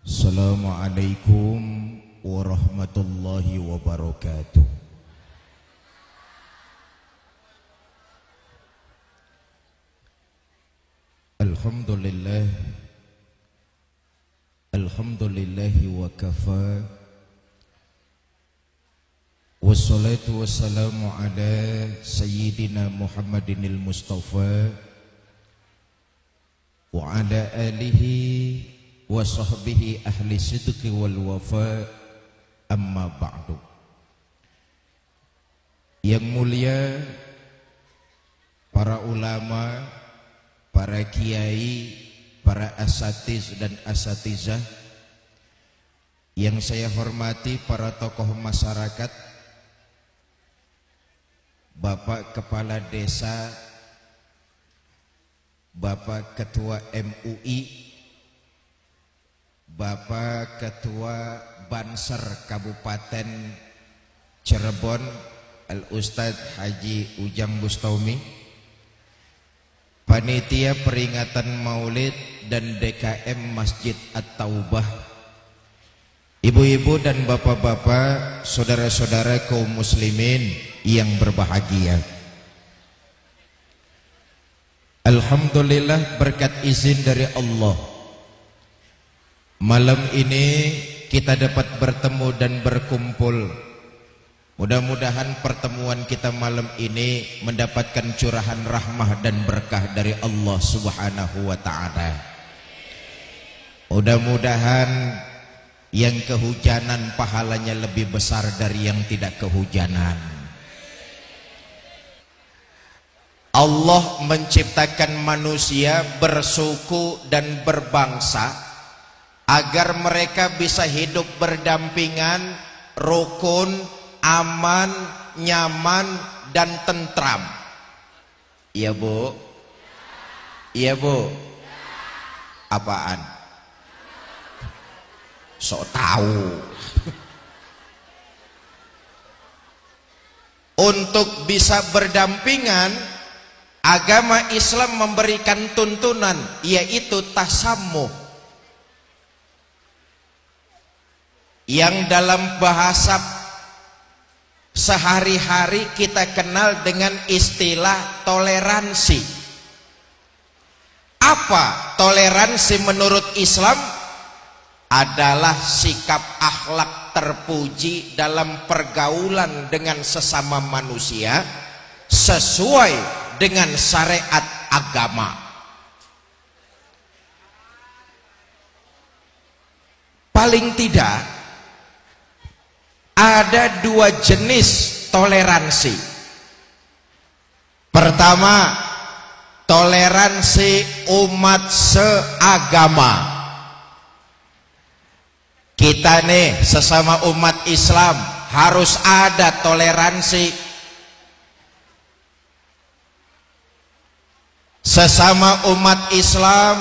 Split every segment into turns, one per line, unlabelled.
Assalamualaikum warahmatullahi wabarakatuh Alhamdulillah Alhamdulillahi wa kafa Wassalatu wassalamu ala Sayyidina Muhammadinil Mustafa Wa ala alihi wa sahbihi ahli sidqi wal wafa amma ba'du. Yang mulia para ulama para kiai para asatiz dan asatizah yang saya hormati para tokoh masyarakat Bapak Kepala Desa Bapak Ketua MUI Bapak Ketua Banser Kabupaten Cirebon Al Ustadz Haji Ujang Bustaumi Panitia peringatan Maulid dan DKM Masjid At-Taubah. Ibu-ibu dan bapak-bapak Saudara-saudara kaum muslimin yang berbahagia. Alhamdulillah berkat izin dari Allah Malam ini kita dapat bertemu dan berkumpul. Mudah-mudahan pertemuan kita malam ini mendapatkan curahan rahmah dan berkah dari Allah subhanahu wa ta'ala. Mudah-mudahan yang kehujanan pahalanya lebih besar dari yang tidak kehujanan. Allah menciptakan manusia bersuku dan berbangsa agar mereka bisa hidup berdampingan, rukun, aman, nyaman dan tentram. Iya, Bu. Iya, Bu. Apaan? Sok tahu. Untuk bisa berdampingan, agama Islam memberikan tuntunan yaitu tasamuh yang dalam bahasa sehari-hari kita kenal dengan istilah toleransi. Apa toleransi menurut Islam? Adalah sikap akhlak terpuji dalam pergaulan dengan sesama manusia sesuai dengan syariat agama. Paling tidak ada dua jenis toleransi. Pertama toleransi umat seagama. Kita nih sesama umat Islam harus ada toleransi. Sesama umat Islam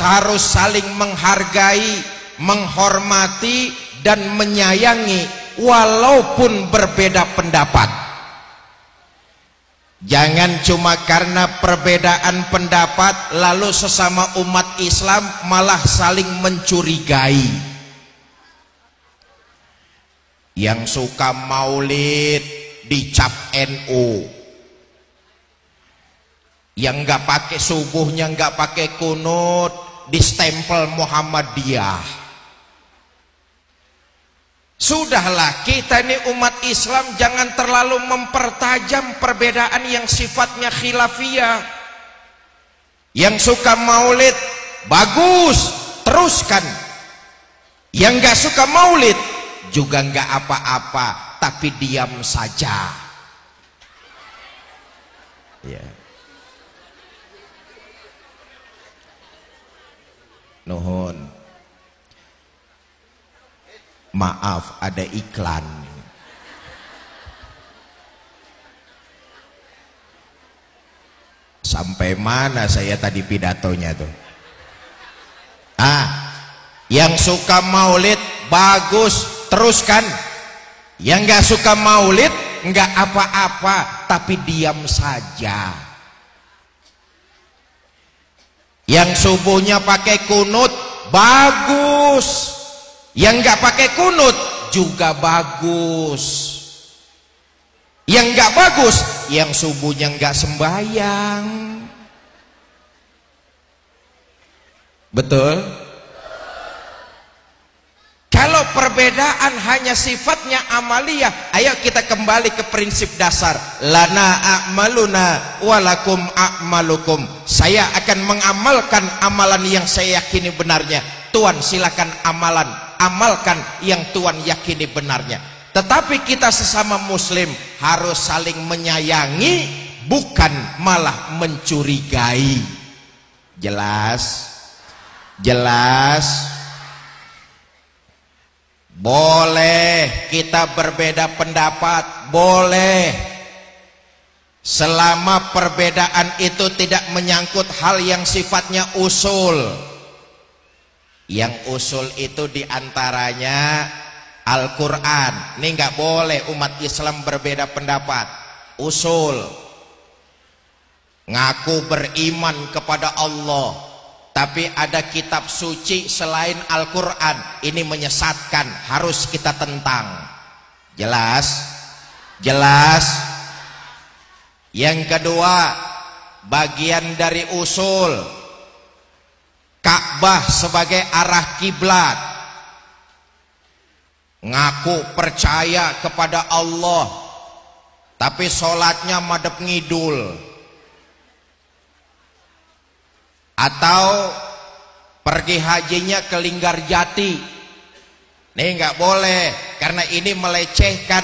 harus saling menghargai menghormati dan menyayangi walaupun berbeda pendapat. Jangan cuma karena perbedaan pendapat lalu sesama umat Islam malah saling mencurigai. Yang suka maulid dicap NU yang nggak pakai subuhnya nggak pakai kunut di stempel Muhammadiyah Sudahlah kita ini umat Islam jangan terlalu mempertajam perbedaan yang sifatnya khilafiyah. Yang suka maulid bagus, teruskan. Yang gak suka maulid juga gak apa-apa, tapi diam saja. Ya. Nuhun maaf ada iklan. Sampai mana saya tadi pidatonya tuh? Ah yang suka maulid bagus teruskan. Yang gak suka maulid nggak apa-apa tapi diam saja. Yang subuhnya pakai kunut bagus yang nggak pakai kunut juga bagus yang nggak bagus yang subuhnya nggak sembahyang betul kalau perbedaan hanya sifatnya amalia, ayo kita kembali ke prinsip dasar. Lana a'maluna walakum a'malukum. Saya akan mengamalkan amalan yang saya yakini benarnya. Tuhan silakan amalan, amalkan yang Tuhan yakini benarnya. Tetapi kita sesama muslim harus saling menyayangi, bukan malah mencurigai. Jelas? Jelas? Boleh kita berbeda pendapat, boleh. Selama perbedaan itu tidak menyangkut hal yang sifatnya usul. Yang usul itu di antaranya Al-Quran. Ini nggak boleh umat Islam berbeda pendapat. Usul. Ngaku beriman kepada Allah. Tapi ada kitab suci selain Al-Quran. Ini menyesatkan. Harus kita tentang. Jelas? Jelas? Yang kedua bagian dari usul Ka'bah sebagai arah kiblat. Ngaku percaya kepada Allah tapi sholatnya madep ngidul. Atau pergi hajinya ke Linggarjati ini nggak boleh karena ini melecehkan.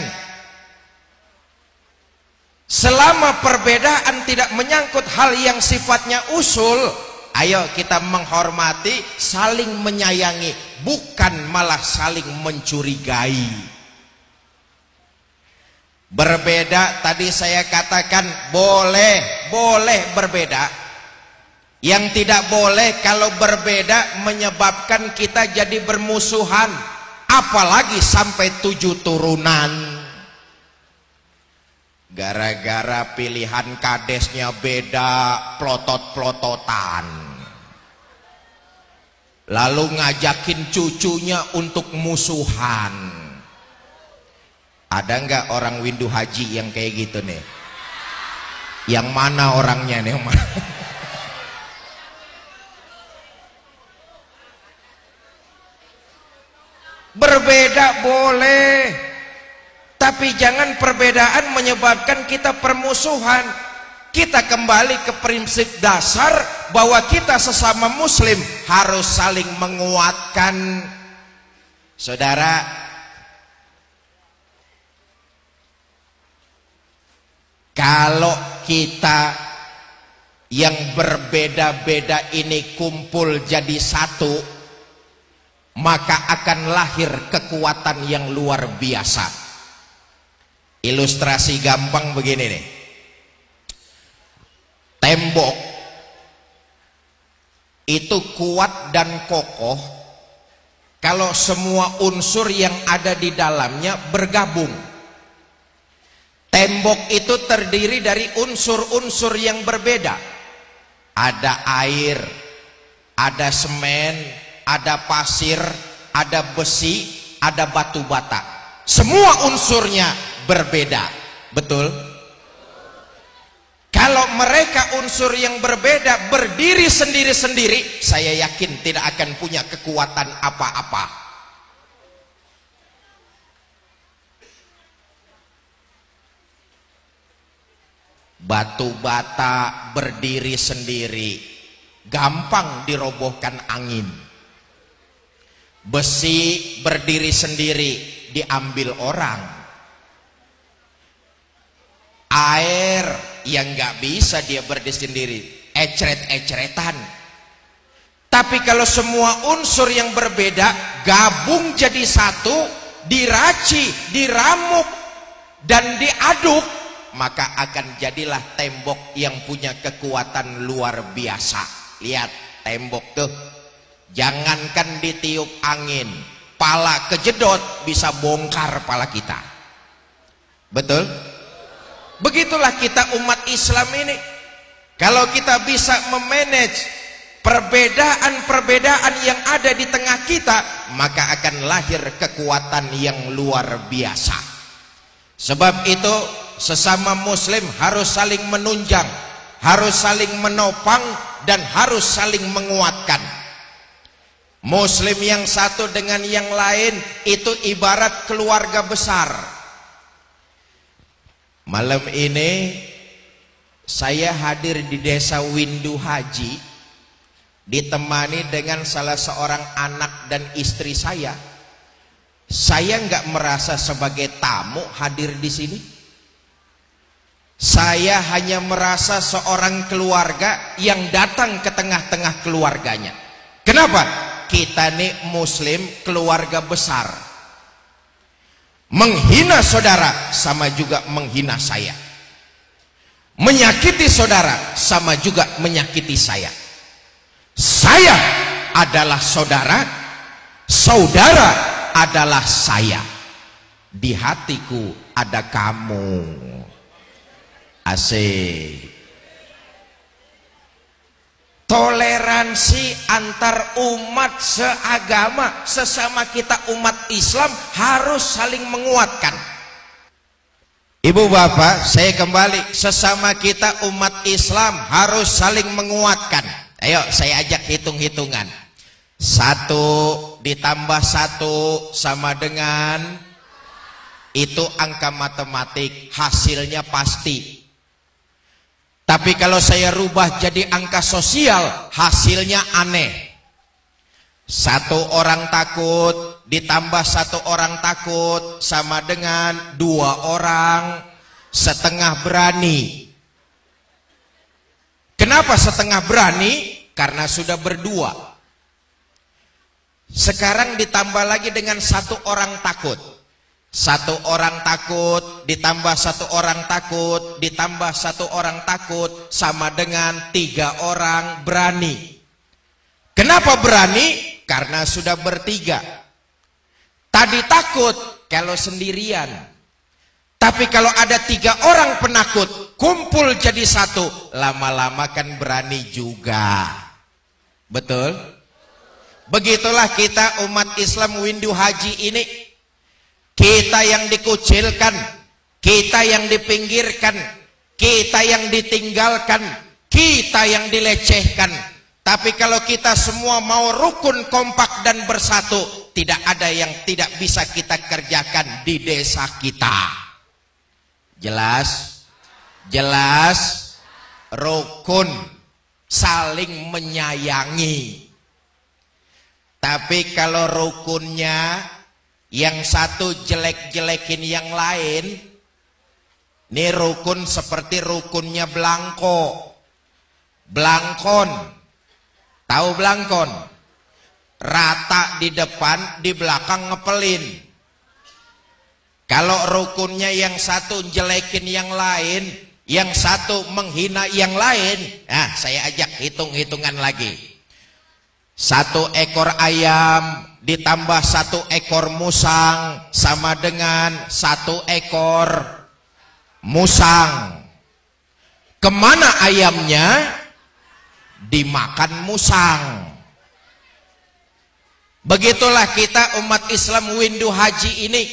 Selama perbedaan tidak menyangkut hal yang sifatnya usul ayo kita menghormati saling menyayangi bukan malah saling mencurigai berbeda tadi saya katakan boleh boleh berbeda yang tidak boleh kalau berbeda menyebabkan kita jadi bermusuhan. Apalagi sampai tujuh turunan. Gara-gara pilihan kadesnya beda, plotot-plototan. Lalu ngajakin cucunya untuk musuhan. Ada nggak orang windu haji yang kayak gitu nih? Yang mana orangnya nih? Yang mana? Berbeda boleh. Tapi jangan perbedaan menyebabkan kita permusuhan. Kita kembali ke prinsip dasar bahwa kita sesama muslim harus saling menguatkan. Saudara, kalau kita yang berbeda-beda ini kumpul jadi satu maka akan lahir kekuatan yang luar biasa ilustrasi gampang begini nih tembok itu kuat dan kokoh kalau semua unsur yang ada di dalamnya bergabung tembok itu terdiri dari unsur-unsur yang berbeda ada air ada semen ada pasir, ada besi, ada batu bata. Semua unsurnya berbeda. Betul? Kalau mereka unsur yang berbeda berdiri sendiri-sendiri, saya yakin tidak akan punya kekuatan apa-apa. Batu bata berdiri sendiri, gampang dirobohkan angin besi berdiri sendiri diambil orang air yang nggak bisa dia berdiri sendiri ecret-ecretan tapi kalau semua unsur yang berbeda gabung jadi satu diraci, diramuk dan diaduk maka akan jadilah tembok yang punya kekuatan luar biasa lihat tembok tuh Jangankan ditiup angin, pala kejedot bisa bongkar pala kita. Betul? Begitulah kita umat Islam ini. Kalau kita bisa memanage perbedaan-perbedaan yang ada di tengah kita, maka akan lahir kekuatan yang luar biasa. Sebab itu, sesama muslim harus saling menunjang, harus saling menopang, dan harus saling menguatkan. Muslim yang satu dengan yang lain itu ibarat keluarga besar. Malam ini saya hadir di desa Windu Haji ditemani dengan salah seorang anak dan istri saya. Saya nggak merasa sebagai tamu hadir di sini. Saya hanya merasa seorang keluarga yang datang ke tengah-tengah keluarganya. Kenapa? kita nih muslim keluarga besar menghina saudara sama juga menghina saya. Menyakiti saudara sama juga menyakiti saya. Saya adalah saudara saudara adalah saya. Di hatiku ada kamu. Asik toleransi antar umat seagama sesama kita umat Islam harus saling menguatkan. Ibu bapak saya kembali. Sesama kita umat Islam harus saling menguatkan. Ayo saya ajak hitung-hitungan. Satu ditambah satu sama dengan itu angka matematik. Hasilnya pasti tapi kalau saya rubah jadi angka sosial, hasilnya aneh. Satu orang takut ditambah satu orang takut sama dengan dua orang setengah berani. Kenapa setengah berani? Karena sudah berdua. Sekarang ditambah lagi dengan satu orang takut. Satu orang takut, ditambah satu orang takut, ditambah satu orang takut, sama dengan tiga orang berani. Kenapa berani? Karena sudah bertiga. Tadi takut kalau sendirian. Tapi kalau ada tiga orang penakut, kumpul jadi satu, lama-lama kan berani juga. Betul? Begitulah kita umat Islam Windu Haji ini kita yang dikucilkan, kita yang dipinggirkan, kita yang ditinggalkan, kita yang dilecehkan. Tapi kalau kita semua mau rukun, kompak dan bersatu, tidak ada yang tidak bisa kita kerjakan di desa kita. Jelas? Jelas? Rukun saling menyayangi. Tapi kalau rukunnya yang satu jelek-jelekin yang lain ini rukun seperti rukunnya belangko belangkon tahu belangkon rata di depan di belakang ngepelin. Kalau rukunnya yang satu jelekin yang lain yang satu menghina yang lain nah saya ajak hitung-hitungan lagi. Satu ekor ayam ditambah satu ekor musang sama dengan satu ekor musang. Ke mana ayamnya? Dimakan musang. Begitulah kita umat Islam windu haji ini.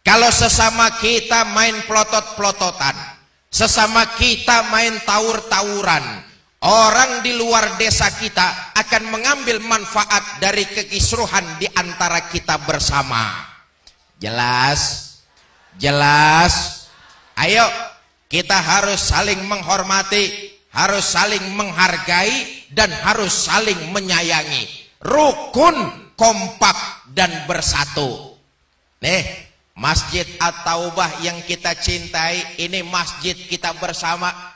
Kalau sesama kita main pelotot-pelototan sesama kita main tawur-tawuran Orang di luar desa kita akan mengambil manfaat dari kekisruhan di antara kita bersama. Jelas? Jelas? Ayo, kita harus saling menghormati, harus saling menghargai, dan harus saling menyayangi. Rukun, kompak, dan bersatu. Nih, Masjid At-Taubah yang kita cintai, ini masjid kita bersama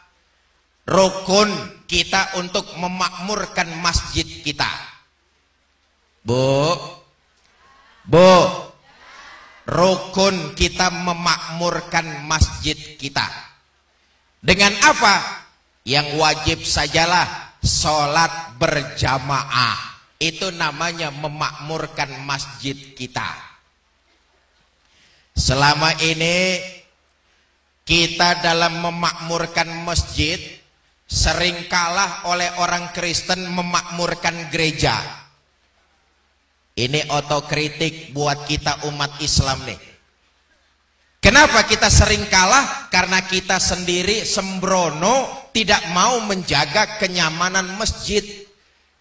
rukun kita untuk memakmurkan masjid kita. Bu, bu, rukun kita memakmurkan masjid kita. Dengan apa? Yang wajib sajalah sholat berjamaah. Itu namanya memakmurkan masjid kita. Selama ini kita dalam memakmurkan masjid sering kalah oleh orang Kristen memakmurkan gereja. Ini otokritik buat kita umat Islam nih. Kenapa kita sering kalah? Karena kita sendiri sembrono tidak mau menjaga kenyamanan masjid.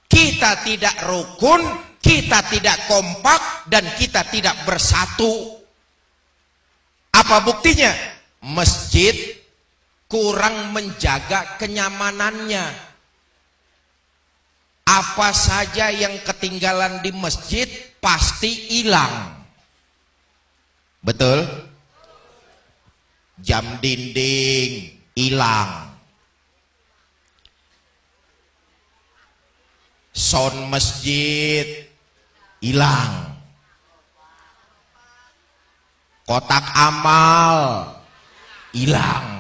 Kita tidak rukun, kita tidak kompak, dan kita tidak bersatu. Apa buktinya? Masjid kurang menjaga kenyamanannya. Apa saja yang ketinggalan di masjid pasti hilang. Betul? jam dinding hilang sound masjid hilang kotak amal hilang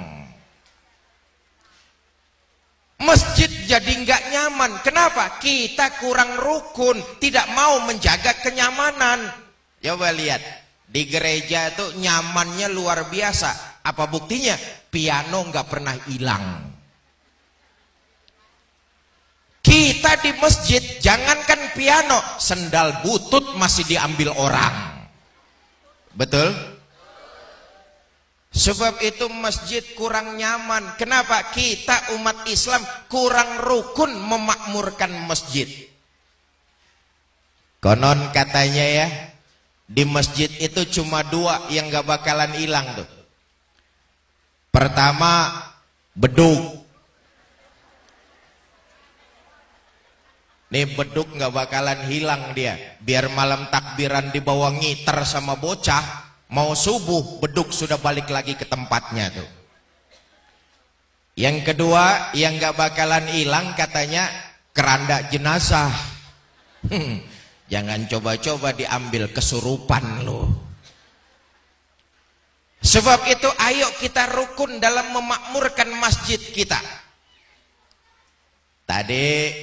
masjid jadi nggak nyaman kenapa kita kurang rukun tidak mau menjaga kenyamanan coba lihat di gereja itu nyamannya luar biasa apa buktinya? Piano nggak pernah hilang. Kita di masjid, jangankan piano, sendal butut masih diambil orang. Betul? Sebab itu masjid kurang nyaman. Kenapa? Kita umat Islam kurang rukun memakmurkan masjid. Konon katanya ya, di masjid itu cuma dua yang gak bakalan hilang tuh. Pertama beduk. Nih beduk nggak bakalan hilang dia. Biar malam takbiran dibawa ngiter sama bocah, mau subuh beduk sudah balik lagi ke tempatnya tuh. Yang kedua yang nggak bakalan hilang katanya keranda jenazah. Hmm, jangan coba-coba diambil kesurupan loh. Sebab itu ayo kita rukun dalam memakmurkan masjid kita. Tadi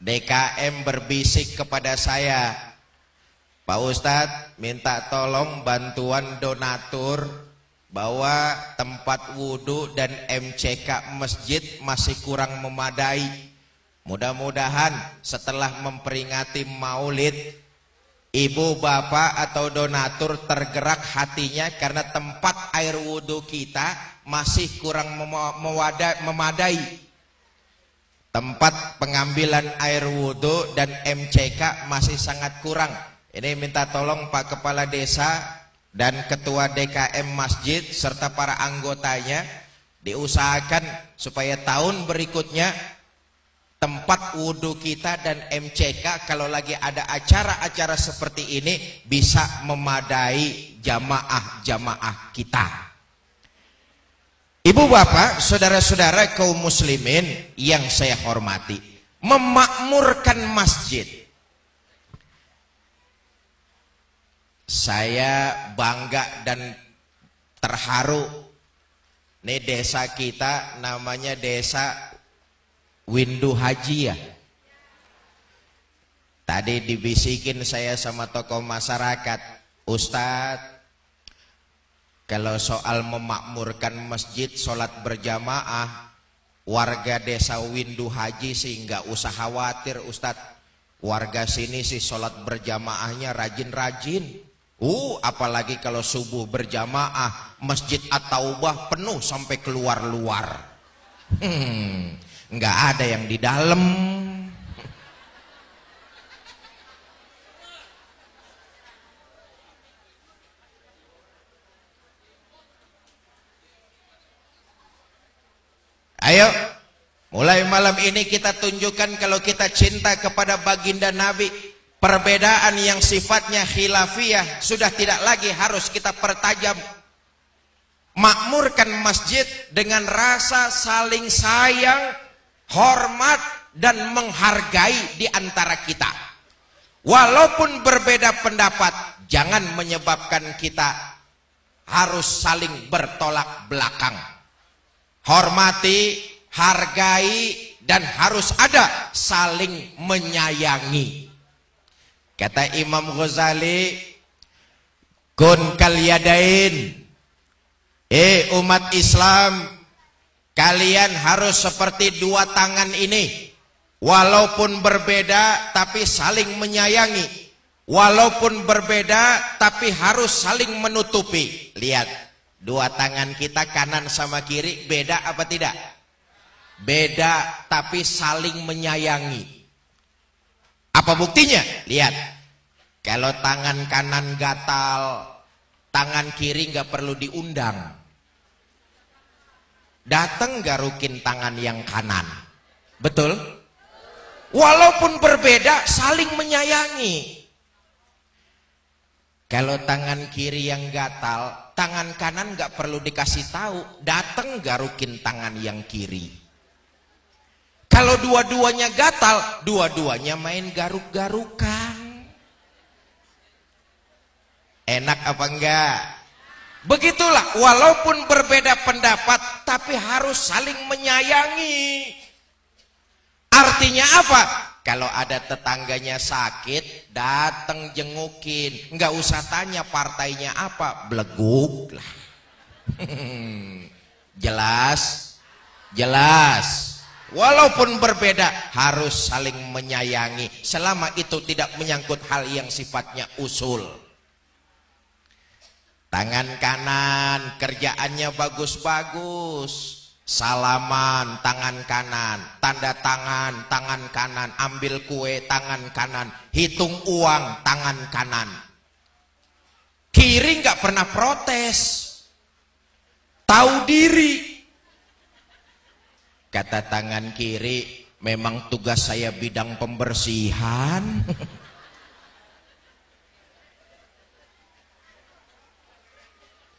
DKM berbisik kepada saya, Pak Ustadz minta tolong bantuan donatur bahwa tempat wudhu dan MCK masjid masih kurang memadai. Mudah-mudahan setelah memperingati maulid Ibu bapak atau donatur tergerak hatinya karena tempat air wudhu kita masih kurang memadai. Tempat pengambilan air wudhu dan MCK masih sangat kurang. Ini minta tolong Pak Kepala Desa dan Ketua DKM Masjid serta para anggotanya diusahakan supaya tahun berikutnya tempat wudhu kita dan MCK kalau lagi ada acara-acara seperti ini bisa memadai jamaah-jamaah kita. Ibu bapak, saudara-saudara kaum muslimin yang saya hormati, memakmurkan masjid. Saya bangga dan terharu. Ini desa kita namanya desa Windu Haji ya. Tadi dibisikin saya sama tokoh masyarakat, Ustadz, kalau soal memakmurkan masjid, sholat berjamaah, warga desa Windu Haji sih nggak usah khawatir Ustadz. Warga sini sih sholat berjamaahnya rajin-rajin. Uh, apalagi kalau subuh berjamaah, masjid At-Taubah penuh sampai keluar-luar. Hmm, nggak ada yang di dalam Ayo, mulai malam ini kita tunjukkan kalau kita cinta kepada baginda Nabi. Perbedaan yang sifatnya khilafiyah sudah tidak lagi harus kita pertajam makmurkan masjid dengan rasa saling sayang hormat dan menghargai di antara kita. Walaupun berbeda pendapat, jangan menyebabkan kita harus saling bertolak belakang. Hormati, hargai, dan harus ada saling menyayangi. Kata Imam Ghazali, Kun kalyadain, eh umat Islam, Kalian harus seperti dua tangan ini. Walaupun berbeda tapi saling menyayangi. Walaupun berbeda tapi harus saling menutupi. Lihat, dua tangan kita kanan sama kiri beda apa tidak? Beda tapi saling menyayangi. Apa buktinya? Lihat. Kalau tangan kanan gatal, tangan kiri nggak perlu diundang. Datang garukin tangan yang kanan. Betul? Walaupun berbeda, saling menyayangi. Kalau tangan kiri yang gatal, tangan kanan nggak perlu dikasih tahu, datang garukin tangan yang kiri. Kalau dua-duanya gatal, dua-duanya main garuk-garukan. Enak apa enggak? Begitulah, walaupun berbeda pendapat, tapi harus saling menyayangi. Artinya apa? Kalau ada tetangganya sakit, datang jengukin. Nggak usah tanya partainya apa, beleguk lah. jelas, jelas. Walaupun berbeda, harus saling menyayangi. Selama itu tidak menyangkut hal yang sifatnya usul. Tangan kanan, kerjaannya bagus-bagus Salaman tangan kanan, tanda tangan tangan kanan, ambil kue tangan kanan, hitung uang tangan kanan. Kiri nggak pernah protes, tahu diri. Kata tangan kiri, memang tugas saya bidang pembersihan.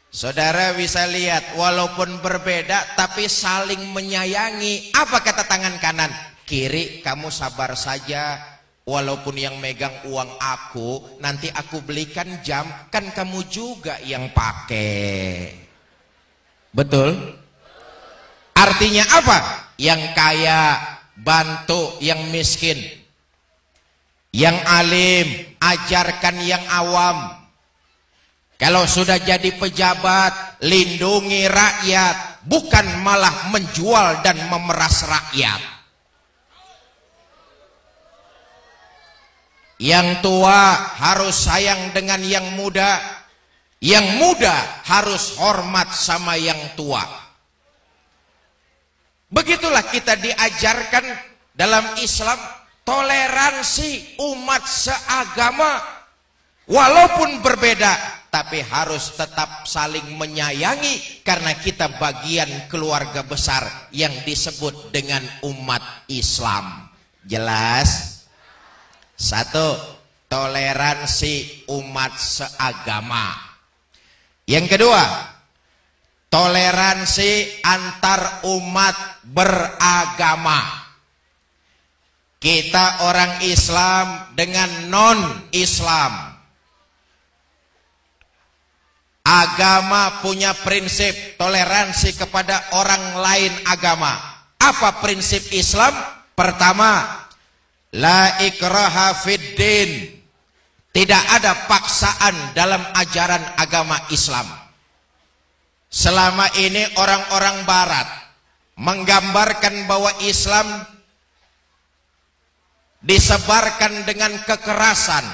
Saudara bisa lihat walaupun berbeda tapi saling menyayangi. Apa kata tangan kanan? Kiri kamu sabar saja walaupun yang megang uang aku nanti aku belikan jam kan kamu juga yang pakai. Betul? Artinya apa? Yang kaya bantu yang miskin. Yang alim ajarkan yang awam kalau sudah jadi pejabat, lindungi rakyat, bukan malah menjual dan memeras rakyat. Yang tua harus sayang dengan yang muda, yang muda harus hormat sama yang tua. Begitulah kita diajarkan dalam Islam toleransi umat seagama walaupun berbeda tapi harus tetap saling menyayangi karena kita bagian keluarga besar yang disebut dengan umat Islam. Jelas? Satu, toleransi umat seagama. Yang kedua, toleransi antar umat beragama. Kita orang Islam dengan non-Islam Agama punya prinsip toleransi kepada orang lain agama. Apa prinsip Islam? Pertama, la ikraha fiddin. Tidak ada paksaan dalam ajaran agama Islam. Selama ini orang-orang barat menggambarkan bahwa Islam disebarkan dengan kekerasan,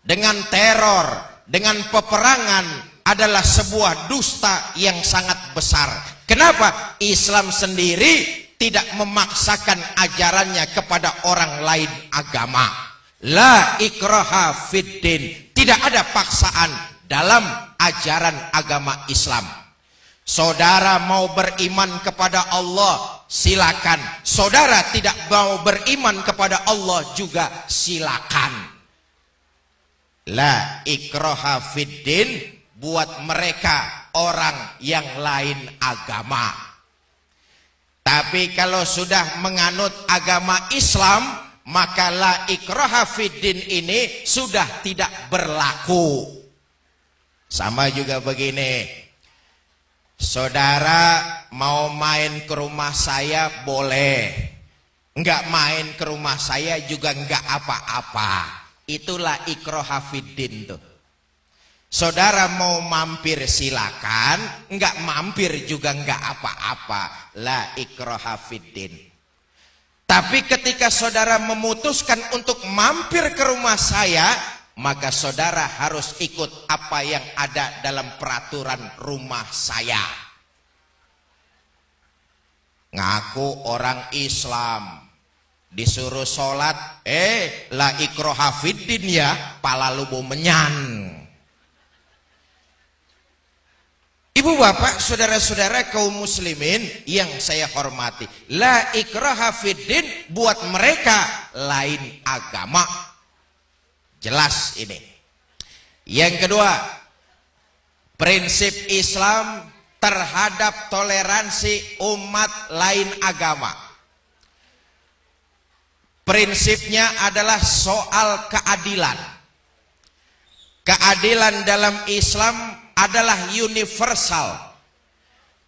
dengan teror, dengan peperangan, adalah sebuah dusta yang sangat besar. Kenapa? Islam sendiri tidak memaksakan ajarannya kepada orang lain agama. La ikraha fiddin. Tidak ada paksaan dalam ajaran agama Islam. Saudara mau beriman kepada Allah, silakan. Saudara tidak mau beriman kepada Allah juga silakan. La ikraha fiddin buat mereka orang yang lain agama. Tapi kalau sudah menganut agama Islam, maka la ikraha fiddin ini sudah tidak berlaku. Sama juga begini. Saudara mau main ke rumah saya boleh. Enggak main ke rumah saya juga enggak apa-apa. Itulah ikraha fiddin tuh. Saudara mau mampir silakan, enggak mampir juga enggak apa-apa. La ikroha fiddin. Tapi ketika saudara memutuskan untuk mampir ke rumah saya, maka saudara harus ikut apa yang ada dalam peraturan rumah saya. Ngaku orang Islam, disuruh sholat, eh la ikroha fiddin ya, pala lubu menyan. Ibu bapak, saudara-saudara kaum muslimin yang saya hormati. La ikraha fiddin buat mereka lain agama. Jelas ini. Yang kedua, prinsip Islam terhadap toleransi umat lain agama. Prinsipnya adalah soal keadilan. Keadilan dalam Islam adalah universal.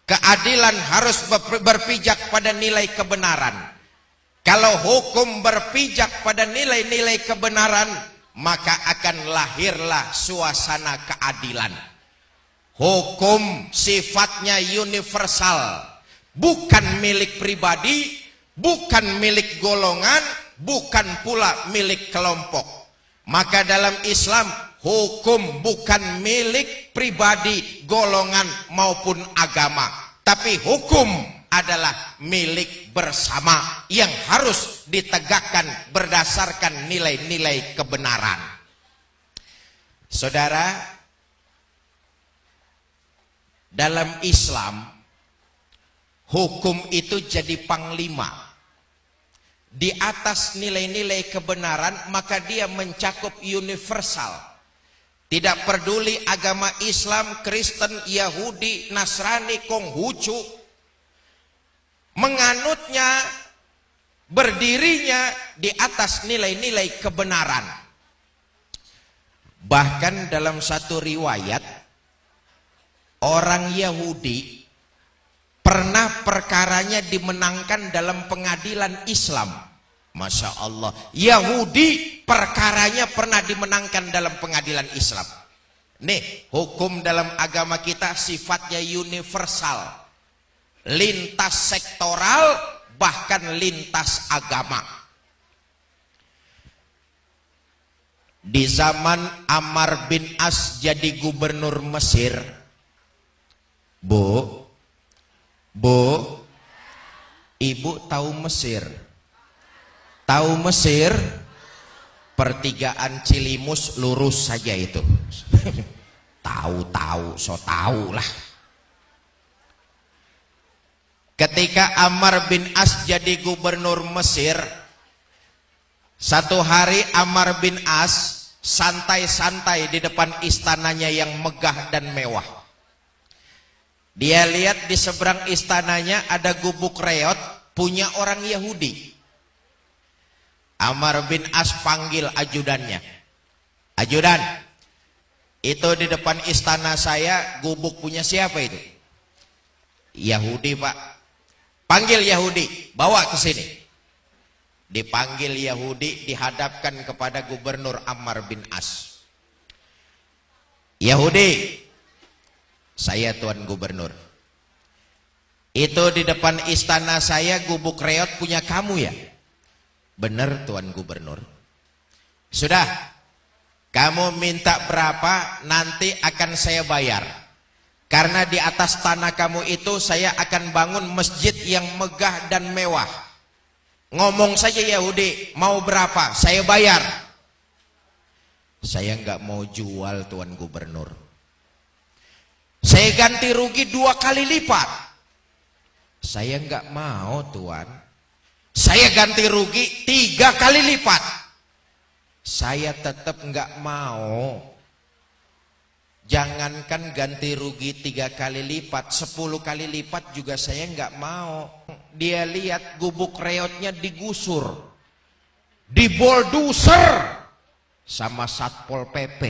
Keadilan harus berpijak pada nilai kebenaran. Kalau hukum berpijak pada nilai-nilai kebenaran, maka akan lahirlah suasana keadilan. Hukum sifatnya universal, bukan milik pribadi, bukan milik golongan, bukan pula milik kelompok. Maka dalam Islam Hukum bukan milik pribadi, golongan maupun agama. Tapi hukum adalah milik bersama yang harus ditegakkan berdasarkan nilai-nilai kebenaran. Saudara, dalam Islam, hukum itu jadi panglima. Di atas nilai-nilai kebenaran, maka dia mencakup universal tidak peduli agama Islam, Kristen, Yahudi, Nasrani, Konghucu. Menganutnya, berdirinya di atas nilai-nilai kebenaran. Bahkan dalam satu riwayat, orang Yahudi pernah perkaranya dimenangkan dalam pengadilan Islam Masya Allah. Yahudi perkaranya pernah dimenangkan dalam pengadilan Islam. Nih, hukum dalam agama kita sifatnya universal. Lintas sektoral, bahkan lintas agama. Di zaman Amar bin As jadi gubernur Mesir. Bu, Bu, Ibu tahu Mesir Tahu Mesir? Pertigaan Cilimus lurus saja itu. Tahu-tahu, so tahu lah. Ketika Amar bin As jadi gubernur Mesir, satu hari Amar bin As santai-santai di depan istananya yang megah dan mewah. Dia lihat di seberang istananya ada gubuk reot punya orang Yahudi. Amar bin As panggil ajudannya. Ajudan, itu di depan istana saya gubuk punya siapa itu? Yahudi pak. Panggil Yahudi, bawa ke sini. Dipanggil Yahudi, dihadapkan kepada gubernur Ammar bin As. Yahudi, saya tuan gubernur. Itu di depan istana saya gubuk reot punya kamu ya? Benar Tuan Gubernur. Sudah, kamu minta berapa nanti akan saya bayar. Karena di atas tanah kamu itu saya akan bangun masjid yang megah dan mewah. Ngomong saja Yahudi, mau berapa? Saya bayar. Saya nggak mau jual Tuan Gubernur. Saya ganti rugi dua kali lipat. Saya nggak mau Tuan. Saya ganti rugi tiga kali lipat. Saya tetap nggak mau. Jangankan ganti rugi tiga kali lipat, sepuluh kali lipat juga saya nggak mau. Dia lihat gubuk reotnya digusur, dibolduser sama satpol pp.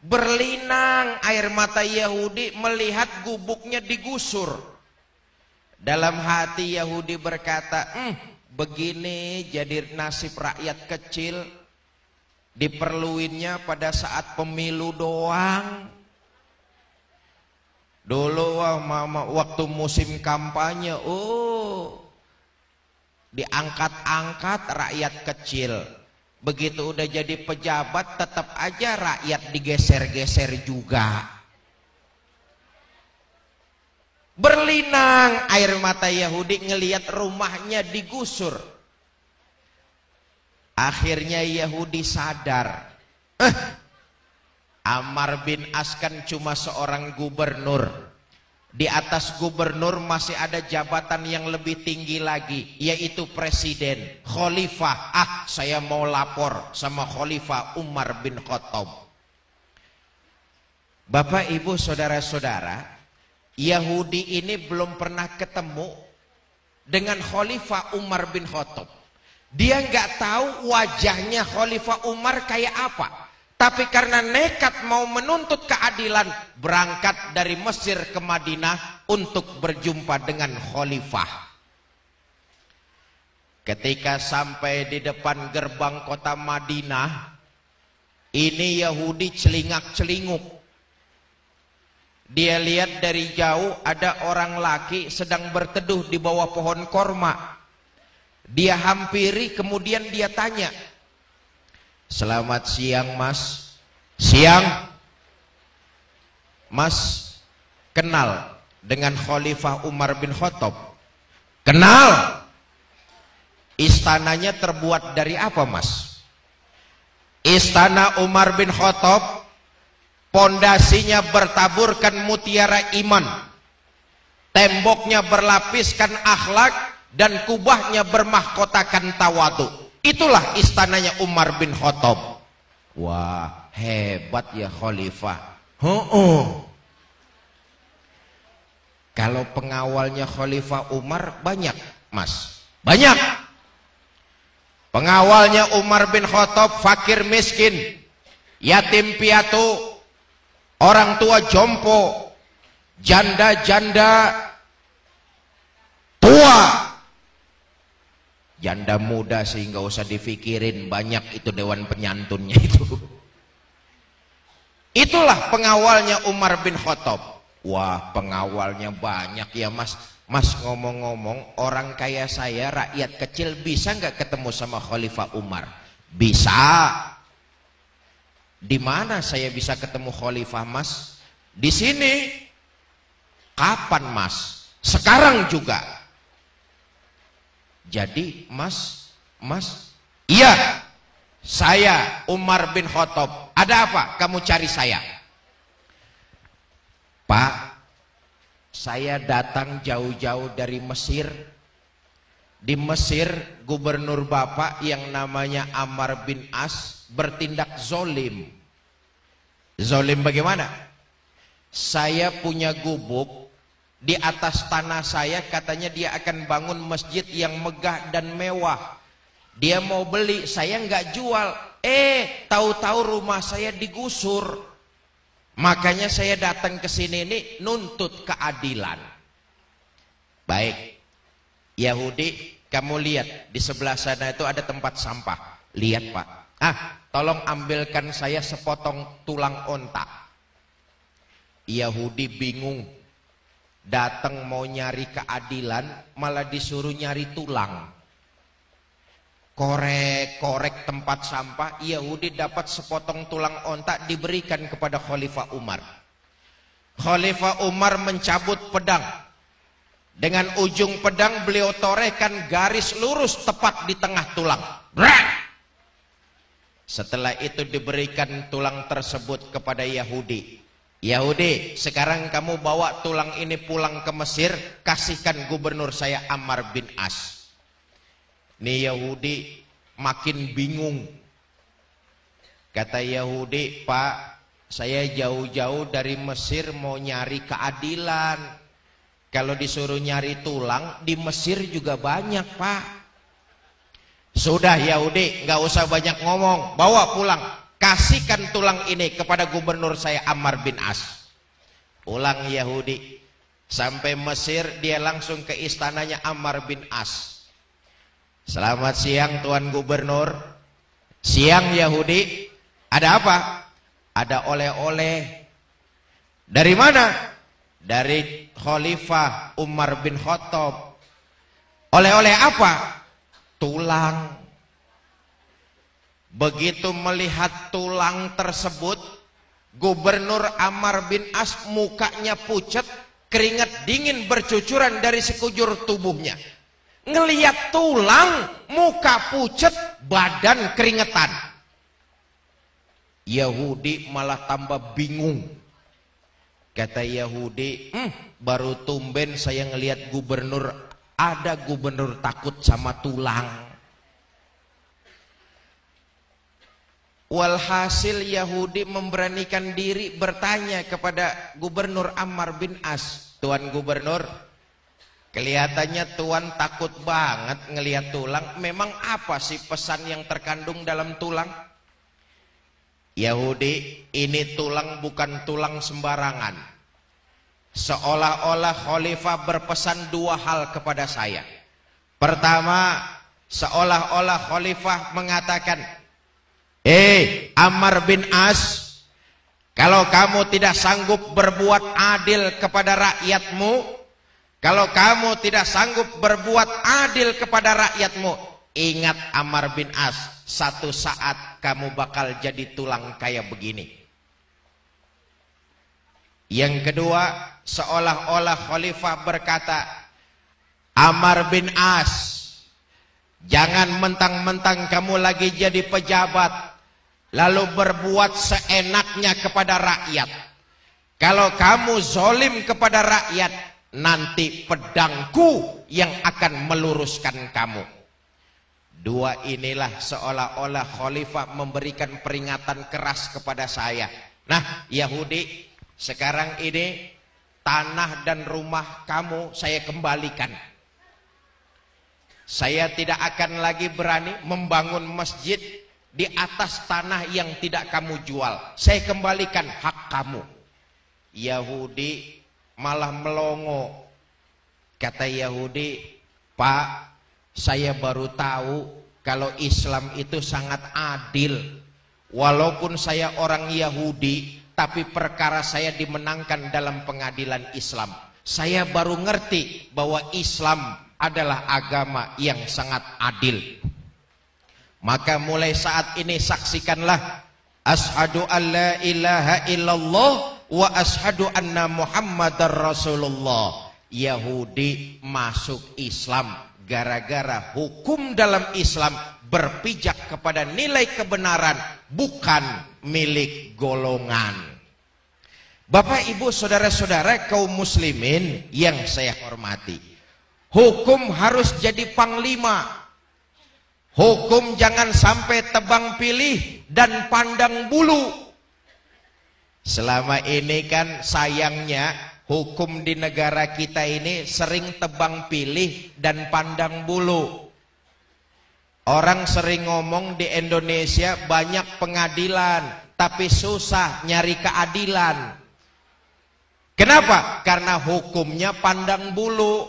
Berlinang air mata Yahudi melihat gubuknya digusur. Dalam hati Yahudi berkata, hmm, begini jadi nasib rakyat kecil. Diperluinnya pada saat pemilu doang. Dulu waktu musim kampanye, oh diangkat-angkat rakyat kecil. Begitu udah jadi pejabat tetap aja rakyat digeser-geser juga. Berlinang air mata Yahudi ngelihat rumahnya digusur. Akhirnya Yahudi sadar. Eh, Amar bin As kan cuma seorang gubernur. Di atas gubernur masih ada jabatan yang lebih tinggi lagi, yaitu presiden, khalifah. Ah, saya mau lapor sama khalifah Umar bin Khattab. Bapak, Ibu, saudara-saudara, Yahudi ini belum pernah ketemu dengan Khalifah Umar bin Khattab. Dia nggak tahu wajahnya Khalifah Umar kayak apa. Tapi karena nekat mau menuntut keadilan, berangkat dari Mesir ke Madinah untuk berjumpa dengan Khalifah. Ketika sampai di depan gerbang kota Madinah, ini Yahudi celingak-celinguk dia lihat dari jauh ada orang laki sedang berteduh di bawah pohon korma. Dia hampiri kemudian dia tanya. Selamat siang mas. Siang. Mas kenal dengan Khalifah Umar bin Khattab? Kenal. Istananya terbuat dari apa mas? Istana Umar bin Khattab Pondasinya bertaburkan mutiara iman. Temboknya berlapiskan akhlak dan kubahnya bermahkotakan tawadu. Itulah istananya Umar bin Khattab. Wah, hebat ya khalifah. Oh, oh. Kalau pengawalnya Khalifah Umar banyak, Mas. Banyak. Pengawalnya Umar bin Khattab fakir miskin, yatim piatu, orang tua jompo, janda-janda tua, janda muda sehingga usah difikirin banyak itu dewan penyantunnya itu. Itulah pengawalnya Umar bin Khattab. Wah pengawalnya banyak ya mas. Mas ngomong-ngomong orang kaya saya rakyat kecil bisa nggak ketemu sama Khalifah Umar? Bisa. Di mana saya bisa ketemu khalifah Mas? Di sini. Kapan Mas? Sekarang juga. Jadi Mas, Mas, iya. Saya Umar bin Khattab. Ada apa? Kamu cari saya. Pak, saya datang jauh-jauh dari Mesir. Di Mesir, gubernur Bapak yang namanya Amar bin As bertindak zolim. Zolim bagaimana? Saya punya gubuk di atas tanah saya katanya dia akan bangun masjid yang megah dan mewah. Dia mau beli, saya nggak jual. Eh, tahu-tahu rumah saya digusur. Makanya saya datang ke sini ini nuntut keadilan. Baik. Yahudi, kamu lihat di sebelah sana itu ada tempat sampah. Lihat, Pak. Ah, Tolong ambilkan saya sepotong tulang onta. Yahudi bingung. Datang mau nyari keadilan, malah disuruh nyari tulang. Korek-korek tempat sampah, Yahudi dapat sepotong tulang onta diberikan kepada Khalifah Umar. Khalifah Umar mencabut pedang. Dengan ujung pedang beliau torehkan garis lurus tepat di tengah tulang. Setelah itu diberikan tulang tersebut kepada Yahudi. Yahudi, sekarang kamu bawa tulang ini pulang ke Mesir, kasihkan gubernur saya Ammar bin As. Ini Yahudi makin bingung. Kata Yahudi, Pak, saya jauh-jauh dari Mesir mau nyari keadilan. Kalau disuruh nyari tulang, di Mesir juga banyak, Pak. Sudah Yahudi, nggak usah banyak ngomong, bawa pulang. Kasihkan tulang ini kepada gubernur saya Ammar bin As. Pulang Yahudi. Sampai Mesir dia langsung ke istananya Ammar bin As. Selamat siang Tuan Gubernur. Siang Yahudi. Ada apa? Ada oleh-oleh. Dari mana? Dari Khalifah Umar bin Khattab. Oleh-oleh apa? Tulang. Begitu melihat tulang tersebut, Gubernur Amar bin As mukanya pucat, keringat dingin bercucuran dari sekujur tubuhnya. Ngeliat tulang, muka pucat, badan keringetan. Yahudi malah tambah bingung. Kata Yahudi, hm, baru tumben saya ngelihat gubernur, ada gubernur takut sama tulang. Walhasil Yahudi memberanikan diri bertanya kepada gubernur Ammar bin As. Tuan gubernur, kelihatannya tuan takut banget ngelihat tulang. Memang apa sih pesan yang terkandung dalam tulang? Yahudi, ini tulang bukan tulang sembarangan. Seolah-olah khalifah berpesan dua hal kepada saya. Pertama, seolah-olah khalifah mengatakan, Eh, Ammar bin As, kalau kamu tidak sanggup berbuat adil kepada rakyatmu, kalau kamu tidak sanggup berbuat adil kepada rakyatmu, ingat Ammar bin As, satu saat kamu bakal jadi tulang kayak begini. Yang kedua, seolah-olah khalifah berkata, Ammar bin As, jangan mentang-mentang kamu lagi jadi pejabat, lalu berbuat seenaknya kepada rakyat. Kalau kamu zolim kepada rakyat, nanti pedangku yang akan meluruskan kamu. Dua inilah seolah-olah khalifah memberikan peringatan keras kepada saya. Nah, Yahudi, sekarang ini tanah dan rumah kamu saya kembalikan. Saya tidak akan lagi berani membangun masjid di atas tanah yang tidak kamu jual. Saya kembalikan hak kamu. Yahudi malah melongo. Kata Yahudi, Pak, saya baru tahu kalau Islam itu sangat adil. Walaupun saya orang Yahudi, tapi perkara saya dimenangkan dalam pengadilan Islam. Saya baru ngerti bahwa Islam adalah agama yang sangat adil. Maka mulai saat ini saksikanlah. Ashadu an la ilaha illallah wa ashadu anna muhammadar rasulullah. Yahudi masuk Islam gara-gara hukum dalam Islam berpijak kepada nilai kebenaran bukan milik golongan. Bapak ibu saudara-saudara kaum muslimin yang saya hormati Hukum harus jadi panglima Hukum jangan sampai tebang pilih dan pandang bulu. Selama ini kan sayangnya hukum di negara kita ini sering tebang pilih dan pandang bulu. Orang sering ngomong di Indonesia banyak pengadilan, tapi susah nyari keadilan. Kenapa? Karena hukumnya pandang bulu.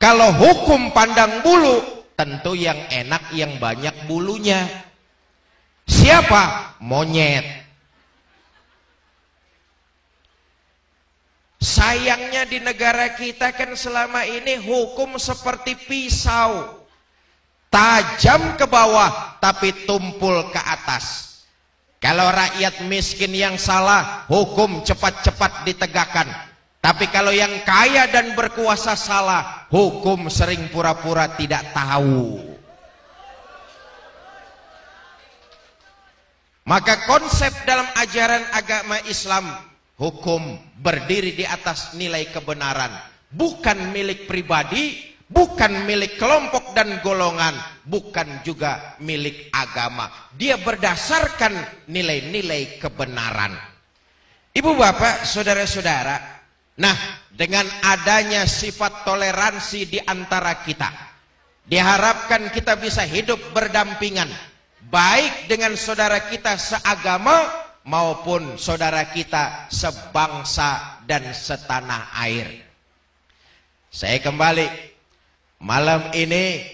Kalau hukum pandang bulu, tentu yang enak yang banyak bulunya. Siapa? Monyet. Sayangnya di negara kita kan selama ini hukum seperti pisau. Tajam ke bawah tapi tumpul ke atas. Kalau rakyat miskin yang salah, hukum cepat-cepat ditegakkan. Tapi kalau yang kaya dan berkuasa salah, hukum sering pura-pura tidak tahu. Maka konsep dalam ajaran agama Islam, hukum berdiri di atas nilai kebenaran. Bukan milik pribadi, bukan milik kelompok dan golongan, bukan juga milik agama. Dia berdasarkan nilai-nilai kebenaran. Ibu bapak, saudara-saudara, Nah, dengan adanya sifat toleransi di antara kita, diharapkan kita bisa hidup berdampingan, baik dengan saudara kita seagama maupun saudara kita sebangsa dan setanah air. Saya kembali malam ini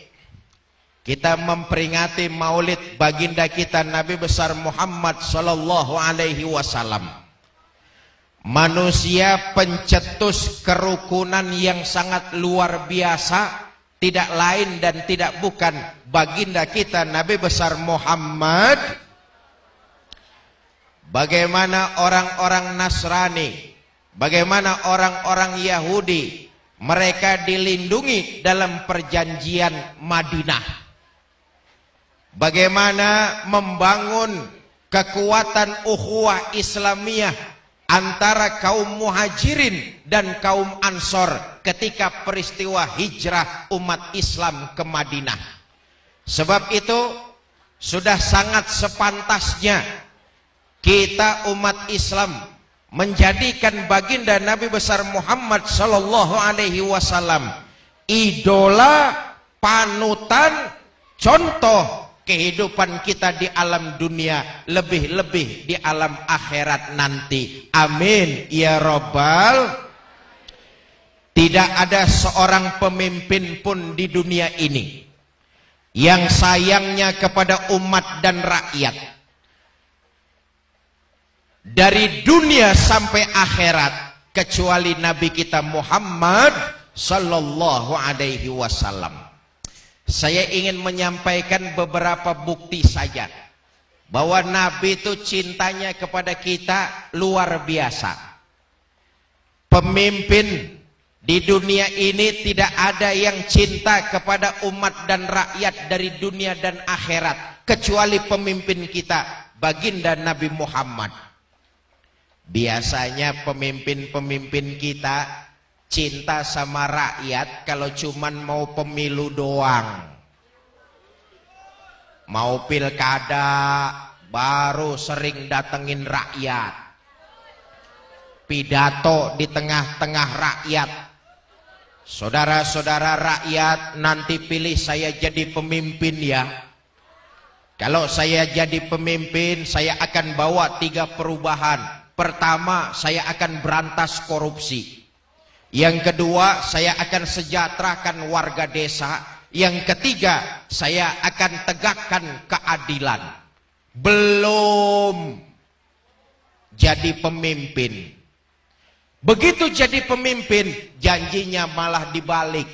kita memperingati maulid baginda kita Nabi besar Muhammad sallallahu alaihi wasallam. Manusia pencetus kerukunan yang sangat luar biasa, tidak lain dan tidak bukan baginda kita Nabi besar Muhammad. Bagaimana orang-orang Nasrani, bagaimana orang-orang Yahudi, mereka dilindungi dalam perjanjian Madinah bagaimana membangun kekuatan ukhuwah Islamiyah antara kaum muhajirin dan kaum ansor ketika peristiwa hijrah umat Islam ke Madinah. Sebab itu sudah sangat sepantasnya kita umat Islam menjadikan baginda Nabi besar Muhammad sallallahu alaihi wasallam idola, panutan, contoh kehidupan kita di alam dunia lebih-lebih di alam akhirat nanti. Amin. Ya robbal tidak ada seorang pemimpin pun di dunia ini yang sayangnya kepada umat dan rakyat. Dari dunia sampai akhirat kecuali nabi kita Muhammad sallallahu alaihi wasallam saya ingin menyampaikan beberapa bukti saja bahwa Nabi itu cintanya kepada kita luar biasa. Pemimpin di dunia ini tidak ada yang cinta kepada umat dan rakyat dari dunia dan akhirat kecuali pemimpin kita, baginda Nabi Muhammad. Biasanya pemimpin-pemimpin kita cinta sama rakyat kalau cuman mau pemilu doang. Mau pilkada baru sering datengin rakyat. Pidato di tengah-tengah rakyat. Saudara-saudara rakyat nanti pilih saya jadi pemimpin ya. Kalau saya jadi pemimpin saya akan bawa tiga perubahan. Pertama saya akan berantas korupsi yang kedua, saya akan sejahterakan warga desa. Yang ketiga, saya akan tegakkan keadilan. Belum jadi pemimpin. Begitu jadi pemimpin, janjinya malah dibalik.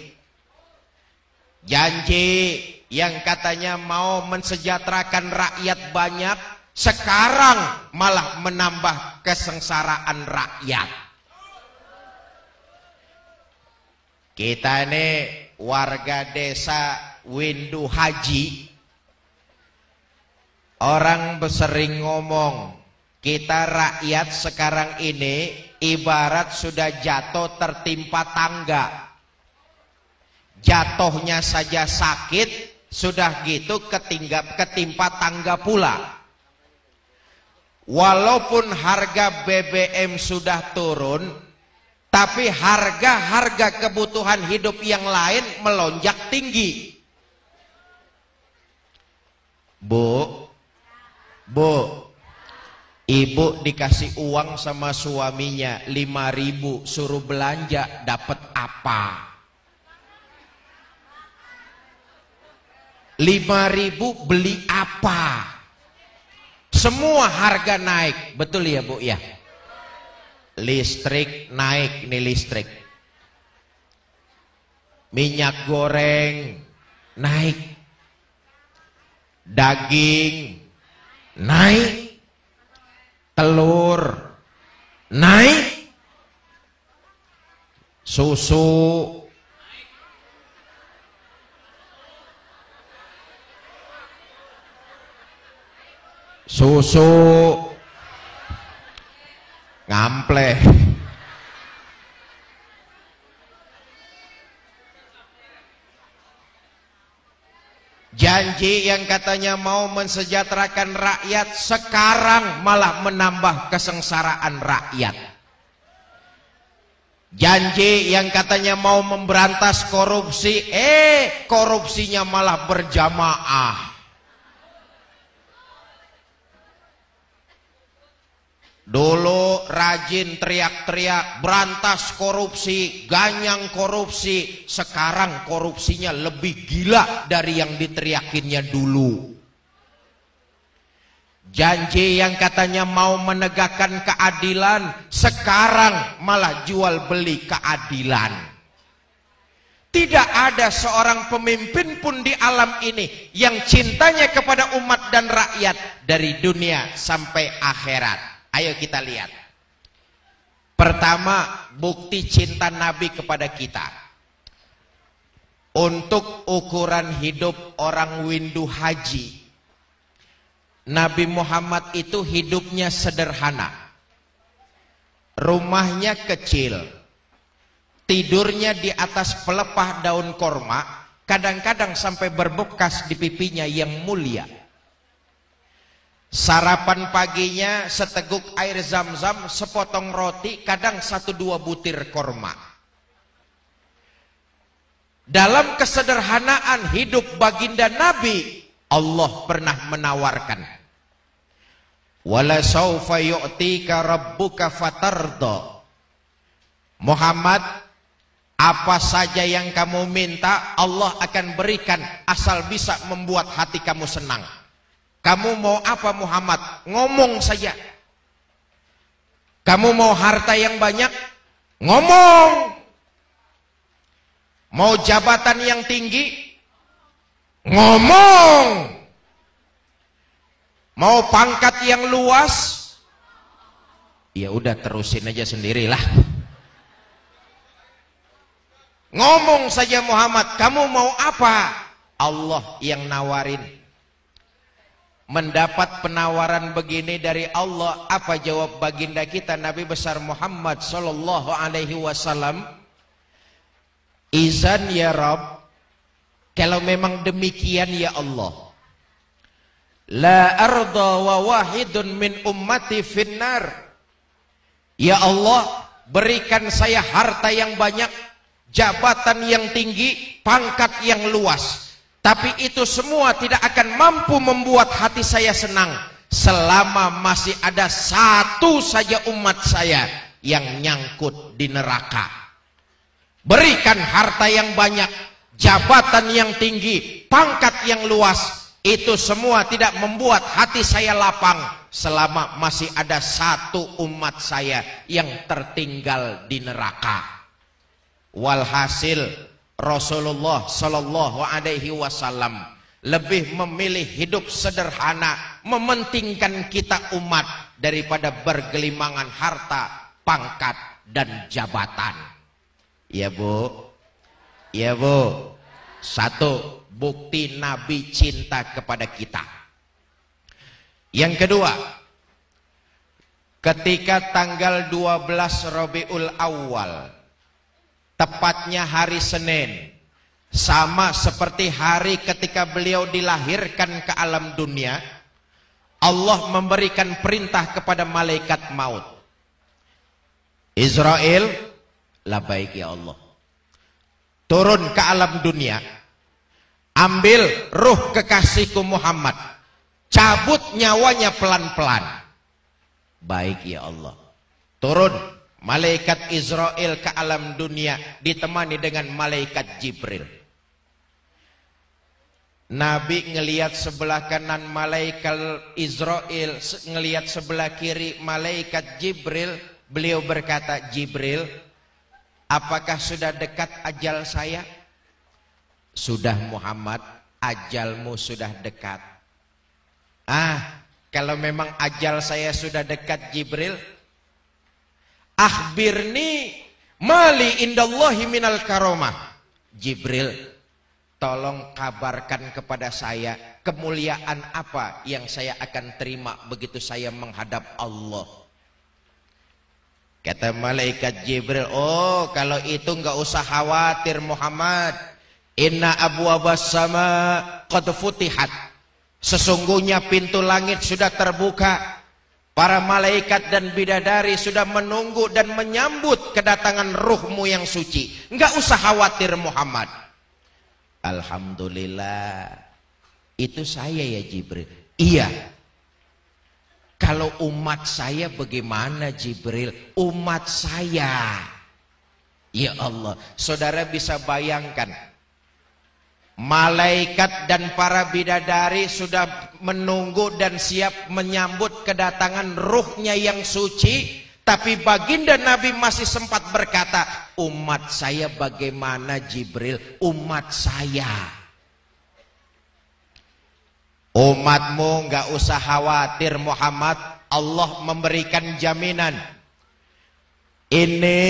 Janji yang katanya mau mensejahterakan rakyat banyak, sekarang malah menambah kesengsaraan rakyat. Kita ini warga desa Windu Haji. Orang besering ngomong, kita rakyat sekarang ini ibarat sudah jatuh tertimpa tangga. Jatuhnya saja sakit, sudah gitu ketingga, ketimpa tangga pula. Walaupun harga BBM sudah turun, tapi harga-harga kebutuhan hidup yang lain melonjak tinggi. Bu, bu, ibu dikasih uang sama suaminya 5 ribu suruh belanja dapat apa? 5 ribu beli apa? Semua harga naik, betul ya bu ya? Listrik naik nih listrik. Minyak goreng naik. Daging naik. Telur naik. Susu susu ngampleh. Janji yang katanya mau mensejahterakan rakyat sekarang malah menambah kesengsaraan rakyat. Janji yang katanya mau memberantas korupsi eh korupsinya malah berjamaah Dulu rajin teriak-teriak, berantas korupsi, ganyang korupsi. Sekarang korupsinya lebih gila dari yang diteriakinnya dulu. Janji yang katanya mau menegakkan keadilan, sekarang malah jual beli keadilan. Tidak ada seorang pemimpin pun di alam ini yang cintanya kepada umat dan rakyat dari dunia sampai akhirat. Ayo kita lihat. Pertama, bukti cinta Nabi kepada kita. Untuk ukuran hidup orang windu haji. Nabi Muhammad itu hidupnya sederhana. Rumahnya kecil. Tidurnya di atas pelepah daun korma. Kadang-kadang sampai berbekas di pipinya yang mulia. Sarapan paginya seteguk air zam-zam, sepotong roti, kadang satu dua butir korma. Dalam kesederhanaan hidup baginda Nabi, Allah pernah menawarkan. Wala saufa yu'tika rabbuka fatardo. Muhammad, apa saja yang kamu minta, Allah akan berikan asal bisa membuat hati kamu senang. Kamu mau apa Muhammad? Ngomong saja. Kamu mau harta yang banyak? Ngomong. Mau jabatan yang tinggi? Ngomong. Mau pangkat yang luas? Ya udah terusin aja sendirilah. Ngomong saja Muhammad, kamu mau apa? Allah yang nawarin mendapat penawaran begini dari Allah apa jawab baginda kita Nabi besar Muhammad sallallahu alaihi wasallam? Izan ya Rabb kalau memang demikian ya Allah. La arda wa wahidun min ummati finnar. Ya Allah berikan saya harta yang banyak jabatan yang tinggi pangkat yang luas tapi itu semua tidak akan mampu membuat hati saya senang selama masih ada satu saja umat saya yang nyangkut di neraka. Berikan harta yang banyak, jabatan yang tinggi, pangkat yang luas, itu semua tidak membuat hati saya lapang selama masih ada satu umat saya yang tertinggal di neraka. Walhasil Rasulullah Shallallahu Alaihi Wasallam lebih memilih hidup sederhana, mementingkan kita umat daripada bergelimangan harta, pangkat dan jabatan. Ya bu, ya bu. Satu bukti Nabi cinta kepada kita. Yang kedua, ketika tanggal 12 Rabiul Awal tepatnya hari Senin. Sama seperti hari ketika beliau dilahirkan ke alam dunia Allah memberikan perintah kepada malaikat maut. Israel lah baik ya Allah. Turun ke alam dunia ambil ruh kekasihku Muhammad cabut nyawanya pelan-pelan. Baik ya Allah. Turun Malaikat Israel ke alam dunia ditemani dengan malaikat Jibril. Nabi ngelihat sebelah kanan malaikat Israel, ngelihat sebelah kiri malaikat Jibril. Beliau berkata, Jibril, apakah sudah dekat ajal saya? Sudah Muhammad, ajalmu sudah dekat. Ah, kalau memang ajal saya sudah dekat Jibril, Akhbirni mali indallahi minal karomah. Jibril, tolong kabarkan kepada saya kemuliaan apa yang saya akan terima begitu saya menghadap Allah. Kata malaikat Jibril, oh kalau itu nggak usah khawatir Muhammad. Inna abu sama qad futihat. Sesungguhnya pintu langit sudah terbuka Para malaikat dan bidadari sudah menunggu dan menyambut kedatangan ruhmu yang suci. Enggak usah khawatir Muhammad. Alhamdulillah. Itu saya ya Jibril. Iya. Kalau umat saya bagaimana Jibril? Umat saya. Ya Allah, saudara bisa bayangkan. Malaikat dan para bidadari sudah menunggu dan siap menyambut kedatangan ruhnya yang suci. Tapi baginda Nabi masih sempat berkata, umat saya bagaimana Jibril? Umat saya. Umatmu nggak usah khawatir Muhammad. Allah memberikan jaminan. Ini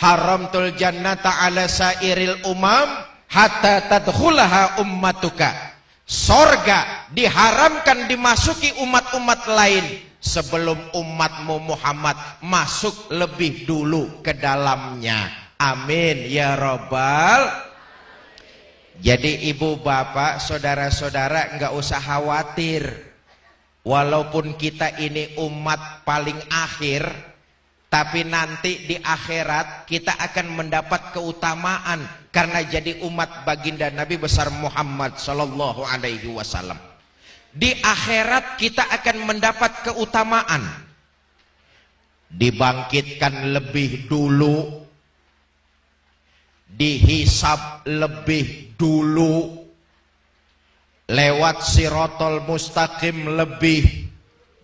haramtul jannata ala sairil umam hatta tadkhulaha ummatuka. Sorga diharamkan dimasuki umat-umat lain sebelum umatmu Muhammad masuk lebih dulu ke dalamnya. Amin ya robbal jadi ibu bapak, saudara-saudara nggak usah khawatir. Walaupun kita ini umat paling akhir, tapi nanti di akhirat kita akan mendapat keutamaan karena jadi umat baginda Nabi besar Muhammad sallallahu alaihi wasallam. Di akhirat kita akan mendapat keutamaan. Dibangkitkan lebih dulu dihisap lebih dulu lewat sirotol mustaqim lebih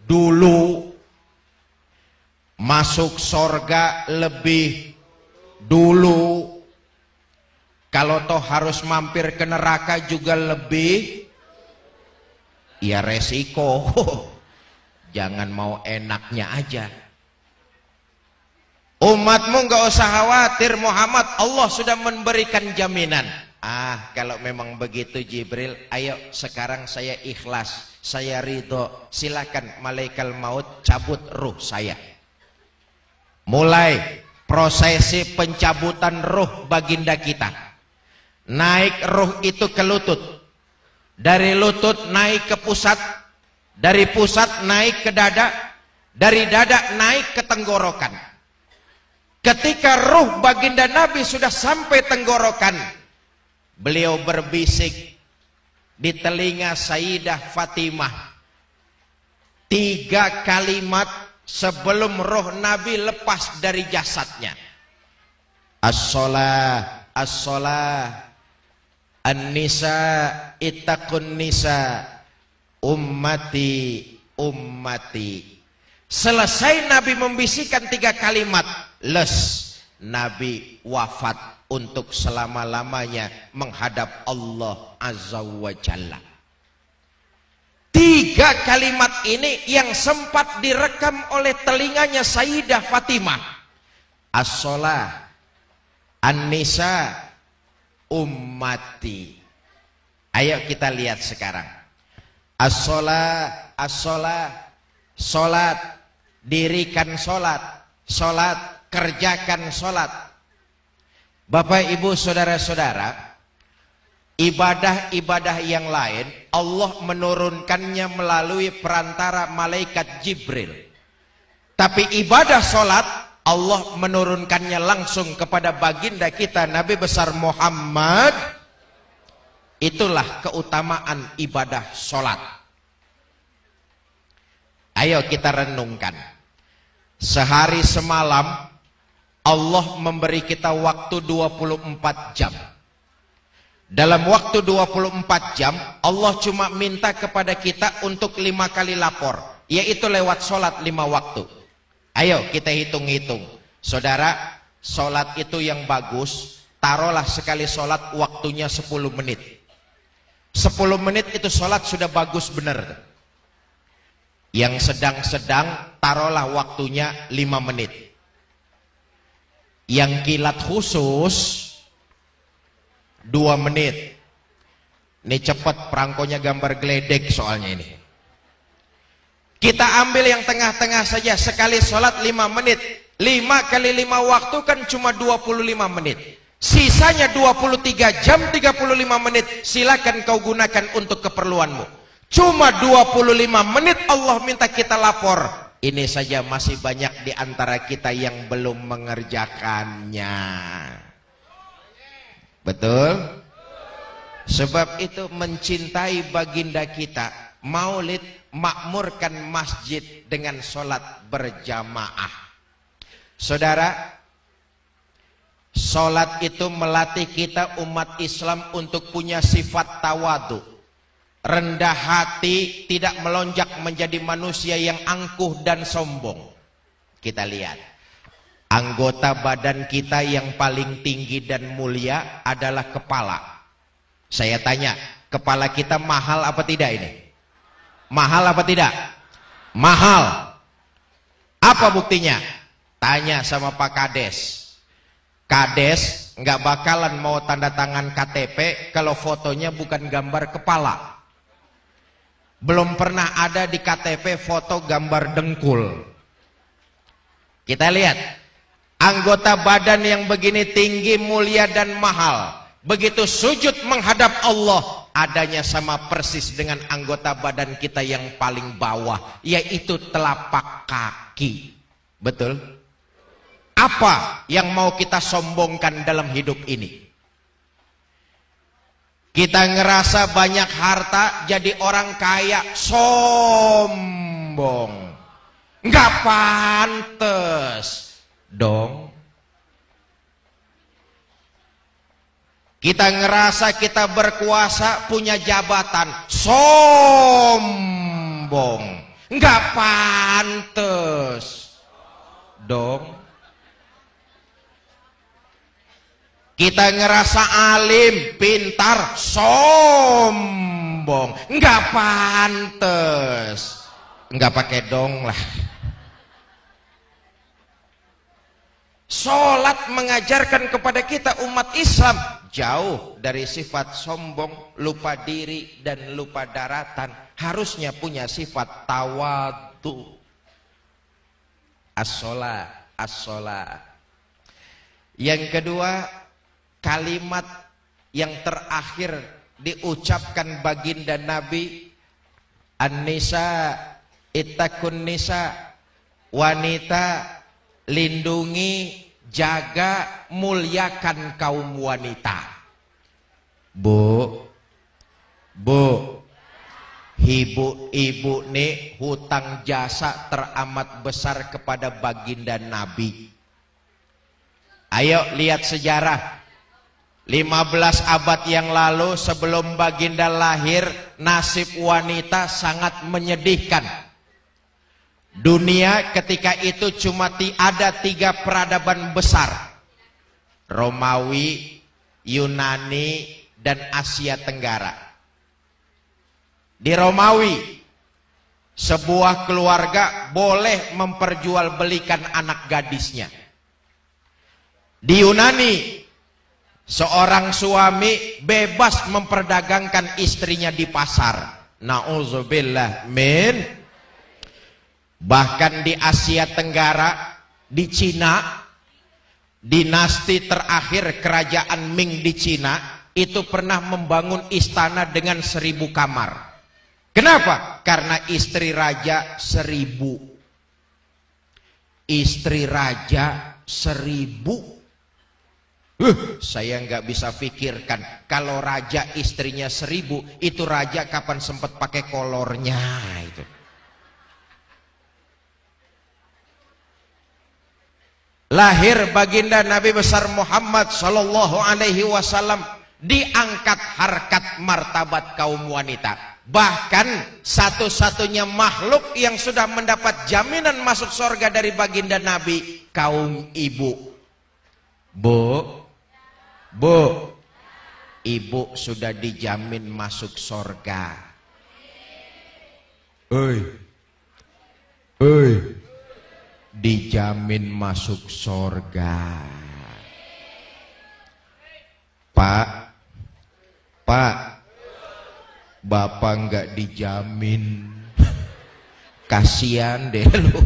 dulu masuk sorga lebih dulu kalau toh harus mampir ke neraka juga lebih ya resiko jangan mau enaknya aja Umatmu nggak usah khawatir Muhammad Allah sudah memberikan jaminan. Ah kalau memang begitu Jibril, ayo sekarang saya ikhlas, saya ridho. Silakan malaikat maut cabut ruh saya. Mulai prosesi pencabutan ruh baginda kita. Naik ruh itu ke lutut. Dari lutut naik ke pusat. Dari pusat naik ke dada. Dari dada naik ke tenggorokan Ketika ruh baginda Nabi sudah sampai tenggorokan, beliau berbisik di telinga Sayyidah Fatimah. Tiga kalimat sebelum roh Nabi lepas dari jasadnya. As-salah, as-salah, an-nisa, itakun nisa, ummati, ummati. Selesai Nabi membisikkan tiga kalimat, les Nabi wafat untuk selama-lamanya menghadap Allah Azza wa Jalla. Tiga kalimat ini yang sempat direkam oleh telinganya Sayyidah Fatimah. As-salah, An-nisa, ummati. Ayo kita lihat sekarang. As-salah, as-salah, salat, dirikan salat, salat kerjakan sholat. Bapak ibu saudara-saudara, ibadah-ibadah yang lain Allah menurunkannya melalui perantara malaikat Jibril. Tapi ibadah sholat Allah menurunkannya langsung kepada baginda kita Nabi besar Muhammad. Itulah keutamaan ibadah sholat. Ayo kita renungkan. Sehari semalam Allah memberi kita waktu 24 jam. Dalam waktu 24 jam, Allah cuma minta kepada kita untuk lima kali lapor, yaitu lewat sholat lima waktu. Ayo kita hitung-hitung. Saudara, sholat itu yang bagus, taruhlah sekali sholat waktunya 10 menit. 10 menit itu sholat sudah bagus benar. Yang sedang-sedang, taruhlah waktunya 5 menit yang kilat khusus dua menit ini cepat perangkonya gambar geledek soalnya ini kita ambil yang tengah-tengah saja sekali sholat lima menit lima kali lima waktu kan cuma 25 menit sisanya 23 jam 35 menit silakan kau gunakan untuk keperluanmu cuma 25 menit Allah minta kita lapor ini saja masih banyak di antara kita yang belum mengerjakannya. Betul? Sebab itu mencintai baginda kita, maulid makmurkan masjid dengan sholat berjamaah. Saudara, sholat itu melatih kita umat Islam untuk punya sifat tawadu. Rendah hati, tidak melonjak menjadi manusia yang angkuh dan sombong. Kita lihat. Anggota badan kita yang paling tinggi dan mulia adalah kepala. Saya tanya, kepala kita mahal apa tidak ini? Mahal apa tidak? Mahal. Apa buktinya? Tanya sama Pak Kades. Kades nggak bakalan mau tanda tangan KTP kalau fotonya bukan gambar kepala. Belum pernah ada di KTP foto gambar dengkul. Kita lihat. Anggota badan yang begini tinggi, mulia dan mahal. Begitu sujud menghadap Allah, adanya sama persis dengan anggota badan kita yang paling bawah yaitu telapak kaki. Betul? Apa yang mau kita sombongkan dalam hidup ini? Kita ngerasa banyak harta jadi orang kaya sombong. Nggak pantes dong Kita ngerasa kita berkuasa, punya jabatan, sombong. Enggak pantes. Dong. Kita ngerasa alim, pintar, sombong. Enggak pantes. Enggak pakai dong lah. Sholat mengajarkan kepada kita umat Islam jauh dari sifat sombong, lupa diri dan lupa daratan. Harusnya punya sifat tawadu. As-sholah, as-sholah. Yang kedua, kalimat yang terakhir diucapkan baginda Nabi An-Nisa itakun nisa wanita lindungi jaga muliakan kaum wanita. Bu, bu, ibu-ibu nih hutang jasa teramat besar kepada baginda Nabi. Ayo lihat sejarah. 15 abad yang lalu sebelum baginda lahir, nasib wanita sangat menyedihkan Dunia ketika itu cuma ada tiga peradaban besar. Romawi, Yunani, dan Asia Tenggara. Di Romawi, sebuah keluarga boleh memperjualbelikan anak gadisnya. Di Yunani, seorang suami bebas memperdagangkan istrinya di pasar. Nauzubillah min Bahkan di Asia Tenggara, di Cina, dinasti terakhir kerajaan Ming di Cina, itu pernah membangun istana dengan seribu kamar. Kenapa? Karena istri raja seribu. Istri raja seribu. Uh, saya nggak bisa pikirkan kalau raja istrinya seribu itu raja kapan sempat pakai kolornya itu. Lahir baginda Nabi besar Muhammad sallallahu alaihi wasallam diangkat harkat martabat kaum wanita. Bahkan satu-satunya makhluk yang sudah mendapat jaminan masuk surga dari baginda Nabi kaum ibu. Bu, bu, ibu sudah dijamin masuk surga. Oi, oi dijamin masuk sorga. Pak, Pak, Bapak nggak dijamin. Kasihan deh lu.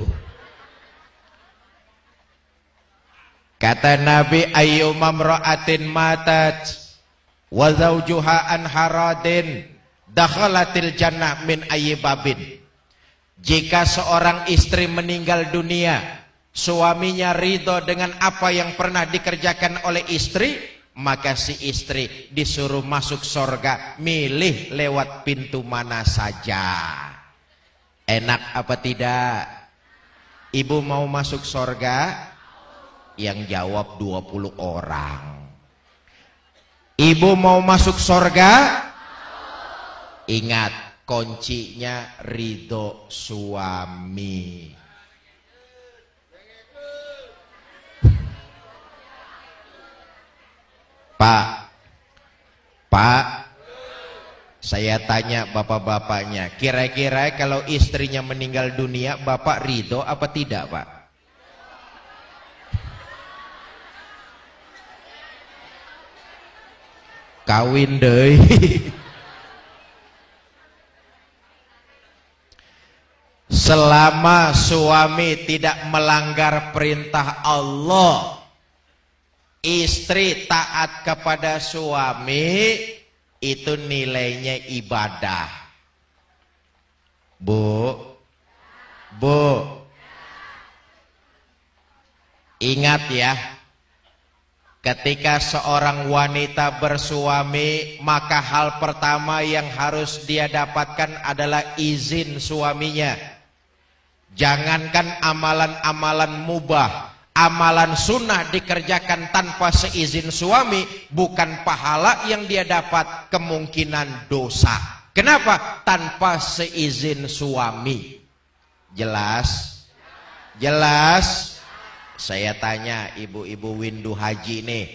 Kata Nabi ayyuma mra'atin matat wa zawjuha an haradin dakhalatil jannah min ayyibabin. Jika seorang istri meninggal dunia, suaminya ridho dengan apa yang pernah dikerjakan oleh istri, maka si istri disuruh masuk sorga milih lewat pintu mana saja. Enak apa tidak? Ibu mau masuk sorga? Yang jawab 20 orang. Ibu mau masuk sorga? Ingat kuncinya ridho suami Pak, Pak, saya tanya bapak-bapaknya, kira-kira kalau istrinya meninggal dunia, bapak ridho apa tidak, Pak? Kawin deh. Selama suami tidak melanggar perintah Allah, istri taat kepada suami itu nilainya ibadah. Bu, bu, ingat ya, ketika seorang wanita bersuami, maka hal pertama yang harus dia dapatkan adalah izin suaminya. Jangankan amalan-amalan mubah, amalan sunnah dikerjakan tanpa seizin suami bukan pahala yang dia dapat kemungkinan dosa. Kenapa? Tanpa seizin suami. Jelas? Jelas? Saya tanya ibu-ibu windu haji nih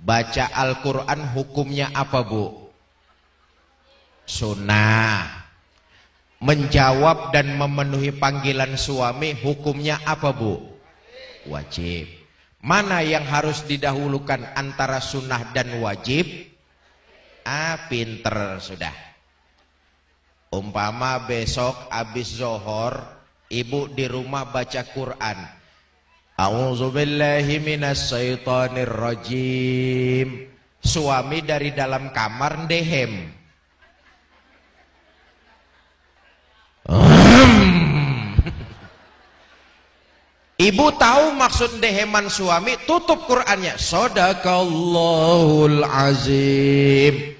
baca Al-Quran hukumnya apa bu? Sunnah menjawab dan memenuhi panggilan suami hukumnya apa bu wajib. Mana yang harus didahulukan antara sunnah dan wajib? Ah, pinter sudah. Umpama besok habis zohor, ibu di rumah baca Quran. A'udzubillahi. Suami dari dalam kamar dehem. Ibu tahu maksud deheman suami, tutup Qur'annya. Sadaqallahul azim.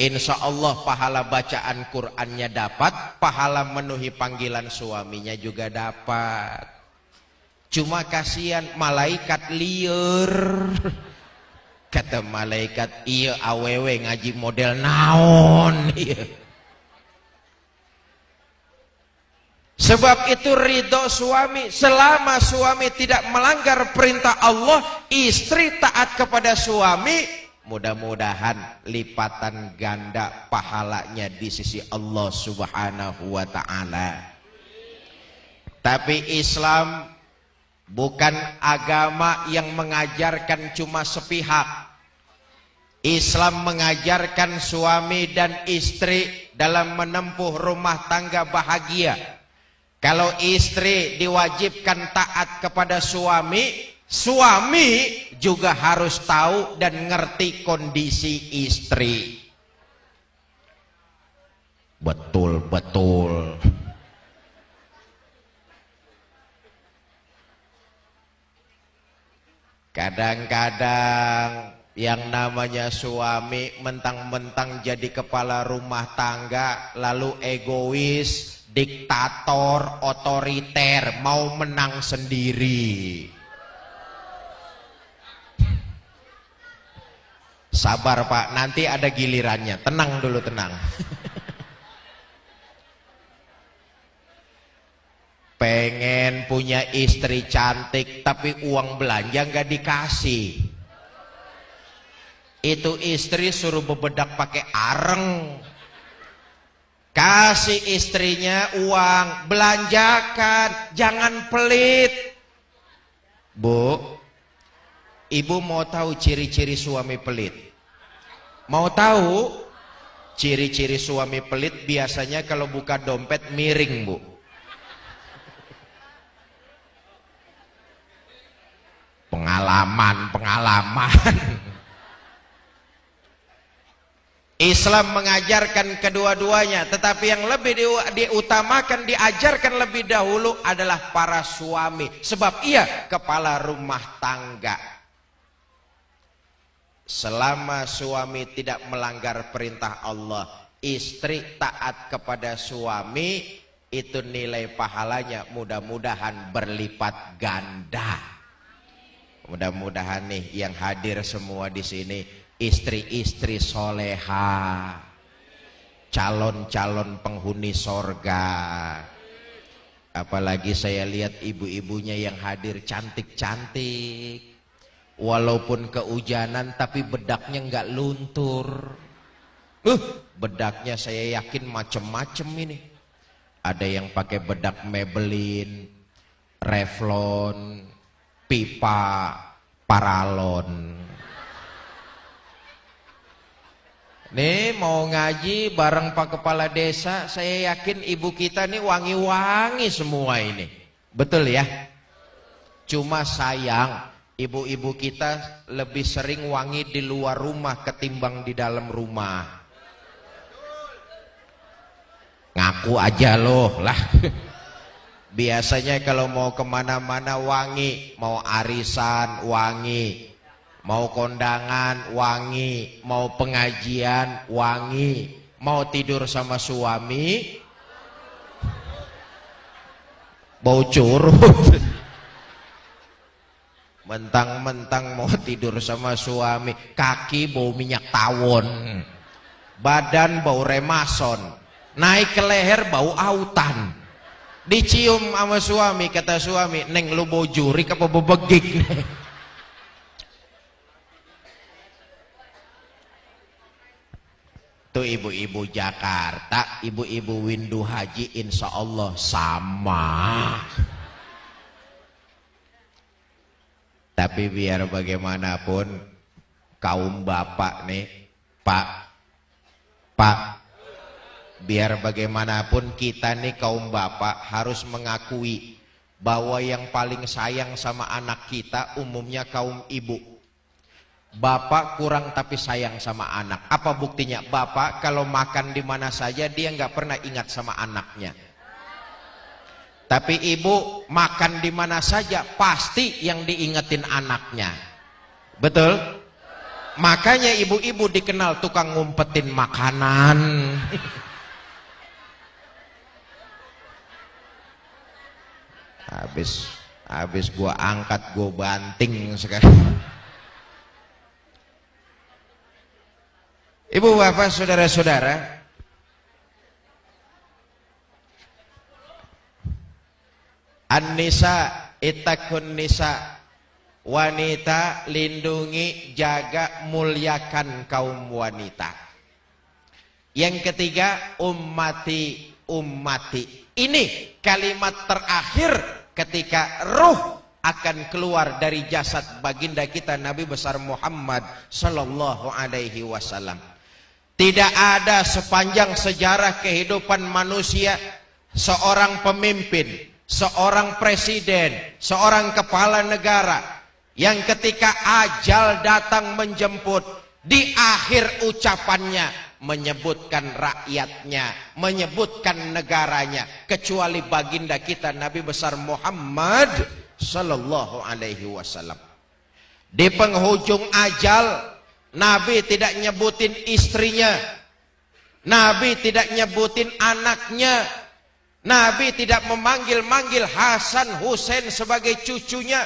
Insya Allah pahala bacaan Qur'annya dapat, pahala menuhi panggilan suaminya juga dapat. Cuma kasihan malaikat liur. Kata malaikat, iya awewe ngaji model naon. Iya. Sebab itu ridho suami selama suami tidak melanggar perintah Allah, istri taat kepada suami, mudah-mudahan lipatan ganda pahalanya di sisi Allah Subhanahu wa taala. Tapi Islam bukan agama yang mengajarkan cuma sepihak. Islam mengajarkan suami dan istri dalam menempuh rumah tangga bahagia kalau istri diwajibkan taat kepada suami, suami juga harus tahu dan ngerti kondisi istri. Betul, betul. Kadang-kadang yang namanya suami mentang-mentang jadi kepala rumah tangga lalu egois diktator, otoriter, mau menang sendiri. Sabar Pak, nanti ada gilirannya. Tenang dulu, tenang. Pengen punya istri cantik tapi uang belanja nggak dikasih. Itu istri suruh bebedak pakai areng. Kasih istrinya uang, belanjakan, jangan pelit. Bu, ibu mau tahu ciri-ciri suami pelit? Mau tahu? Ciri-ciri suami pelit biasanya kalau buka dompet miring, Bu. Pengalaman, pengalaman. Islam mengajarkan kedua-duanya tetapi yang lebih diutamakan diajarkan lebih dahulu adalah para suami. Sebab ia kepala rumah tangga. Selama suami tidak melanggar perintah Allah istri taat kepada suami itu nilai pahalanya mudah-mudahan berlipat ganda. Mudah-mudahan nih yang hadir semua di sini istri-istri soleha. Calon-calon penghuni sorga. Apalagi saya lihat ibu-ibunya yang hadir cantik-cantik. Walaupun kehujanan tapi bedaknya nggak luntur. Uh bedaknya saya yakin macem-macem ini. Ada yang pakai bedak Maybelline Revlon pipa paralon Nih mau ngaji bareng Pak Kepala Desa, saya yakin ibu kita nih wangi-wangi semua ini. Betul ya? Cuma sayang Ibu-ibu kita lebih sering wangi di luar rumah ketimbang di dalam rumah. Ngaku aja loh lah. Biasanya kalau mau ke mana-mana wangi, mau arisan wangi, mau kondangan wangi, mau pengajian wangi, mau tidur sama suami. Bau curut. Mentang-mentang mau tidur sama suami, kaki bau minyak tawon, badan bau remason, naik ke leher bau autan. Dicium sama suami, kata suami, neng lu bau jurik apa bau Tuh ibu-ibu Jakarta, ibu-ibu Windu Haji insya Allah sama. Tapi biar bagaimanapun kaum bapak nih, Pak, Pak, biar bagaimanapun kita nih kaum bapak harus mengakui bahwa yang paling sayang sama anak kita umumnya kaum ibu. Bapak kurang tapi sayang sama anak. Apa buktinya? Bapak kalau makan di mana saja dia nggak pernah ingat sama anaknya. Tapi ibu makan di mana saja pasti yang diingetin anaknya. Betul? Makanya ibu-ibu dikenal tukang ngumpetin makanan. habis habis gua angkat gua banting sekarang. Ibu bapak saudara-saudara An-nisa itakun nisa wanita lindungi jaga muliakan kaum wanita. Yang ketiga ummati ummati. Ini kalimat terakhir ketika ruh akan keluar dari jasad baginda kita Nabi besar Muhammad sallallahu alaihi wasallam. Tidak ada sepanjang sejarah kehidupan manusia seorang pemimpin seorang presiden, seorang kepala negara yang ketika ajal datang menjemput di akhir ucapannya menyebutkan rakyatnya, menyebutkan negaranya kecuali baginda kita Nabi besar Muhammad sallallahu alaihi wasallam. Di penghujung ajal Nabi tidak nyebutin istrinya. Nabi tidak nyebutin anaknya, Nabi tidak memanggil-manggil Hasan Hussein sebagai cucunya.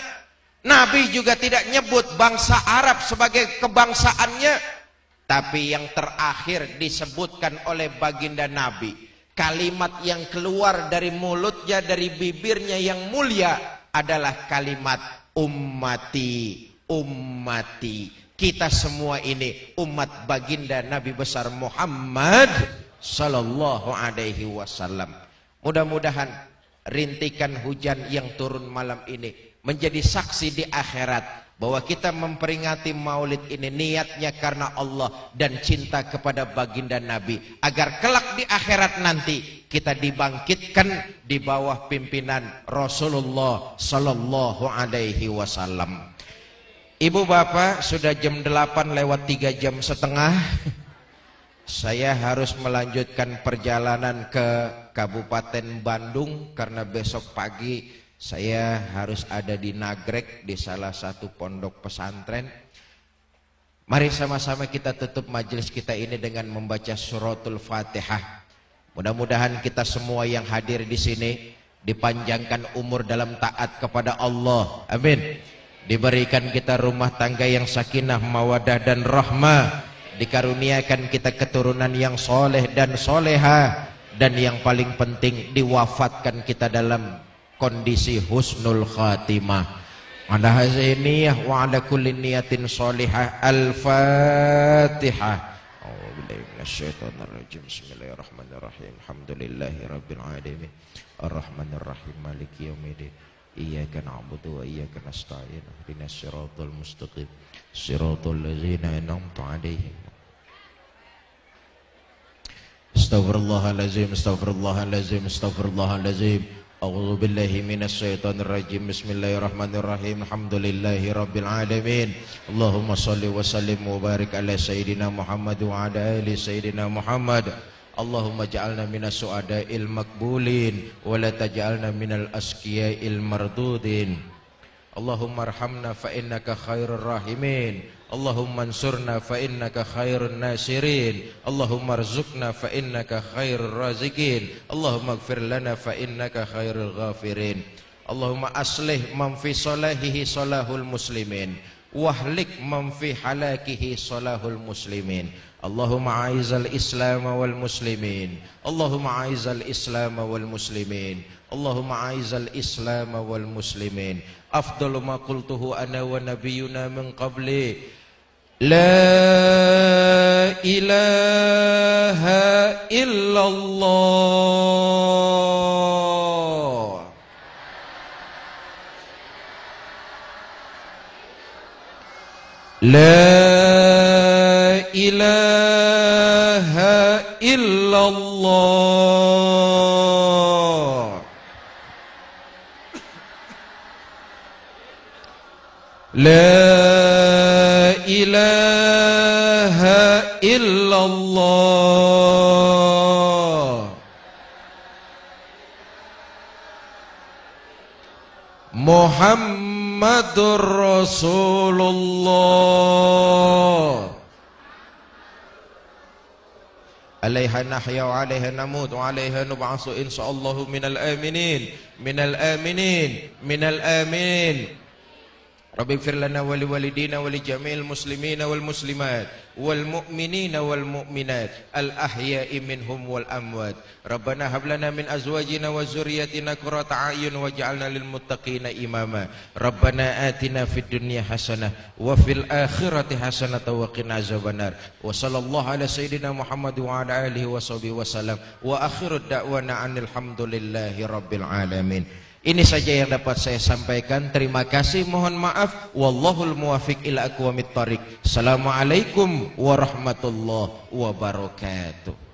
Nabi juga tidak nyebut bangsa Arab sebagai kebangsaannya. Tapi yang terakhir disebutkan oleh baginda Nabi. Kalimat yang keluar dari mulutnya, dari bibirnya yang mulia adalah kalimat ummati, ummati. Kita semua ini umat baginda Nabi besar Muhammad sallallahu alaihi wasallam. Mudah-mudahan rintikan hujan yang turun malam ini menjadi saksi di akhirat bahwa kita memperingati maulid ini niatnya karena Allah dan cinta kepada baginda Nabi agar kelak di akhirat nanti kita dibangkitkan di bawah pimpinan Rasulullah sallallahu alaihi wasallam. Ibu bapak sudah jam 8 lewat 3 jam setengah saya harus melanjutkan perjalanan ke Kabupaten Bandung karena besok pagi saya harus ada di Nagrek di salah satu pondok pesantren. Mari sama-sama kita tutup majelis kita ini dengan membaca suratul Fatihah. Mudah-mudahan kita semua yang hadir di sini dipanjangkan umur dalam taat kepada Allah. Amin. Diberikan kita rumah tangga yang sakinah, mawadah dan rahmah. Dikaruniakan kita keturunan yang soleh dan soleha. Dan yang paling penting diwafatkan kita dalam kondisi husnul khatimah. Ala hadhihi niyyah wa ala kulli niyatin salihah. Al-Fatihah. إياك نعبد وإياك نستعين اهدنا الصراط المستقيم صراط الذين أنعمت عليهم استغفر الله العظيم استغفر الله العظيم استغفر الله العظيم أعوذ بالله من الشيطان الرجيم بسم الله الرحمن الرحيم الحمد لله رب العالمين اللهم صل وسلم وبارك على سيدنا محمد وعلى آل سيدنا محمد اللهم اجعلنا من السعداء المقبولين ولا تجعلنا من الأسكياء المردودين اللهم ارحمنا فإنك خير الراحمين اللهم انصرنا فإنك خير الناصرين اللهم ارزقنا فإنك خير الرازقين اللهم اغفر لنا فإنك خير الغافرين اللهم أصلح من في صلاحه صلاح المسلمين واهلك من في حلاكه صلاح المسلمين اللهم اعز الاسلام والمسلمين. اللهم اعز الاسلام والمسلمين. اللهم اعز الاسلام والمسلمين. أفضل ما قلته أنا ونبينا من قبل. لا إله إلا الله. لا إله لا إله إلا الله. محمد رسول الله. عليها نحيا وعليها نموت وعليها نبعث إن شاء الله من الآمنين. من الآمنين. من الآمنين. رب اغفر لنا ولوالدينا ولجميع المسلمين والمسلمات والمؤمنين والمؤمنات الأحياء منهم والأموات. ربنا هب لنا من أزواجنا وذريتنا قرة أعين واجعلنا للمتقين إماما. ربنا آتنا في الدنيا حسنة وفي الآخرة حسنة وقنا عذاب النار. وصلى الله على سيدنا محمد وعلى آله وصحبه وسلم. وآخر الدعوانا أن الحمد لله رب العالمين. Ini saja yang dapat saya sampaikan. Terima kasih. Mohon maaf. Wallahul muwafiq ila aqwamit thariq. Assalamualaikum warahmatullahi wabarakatuh.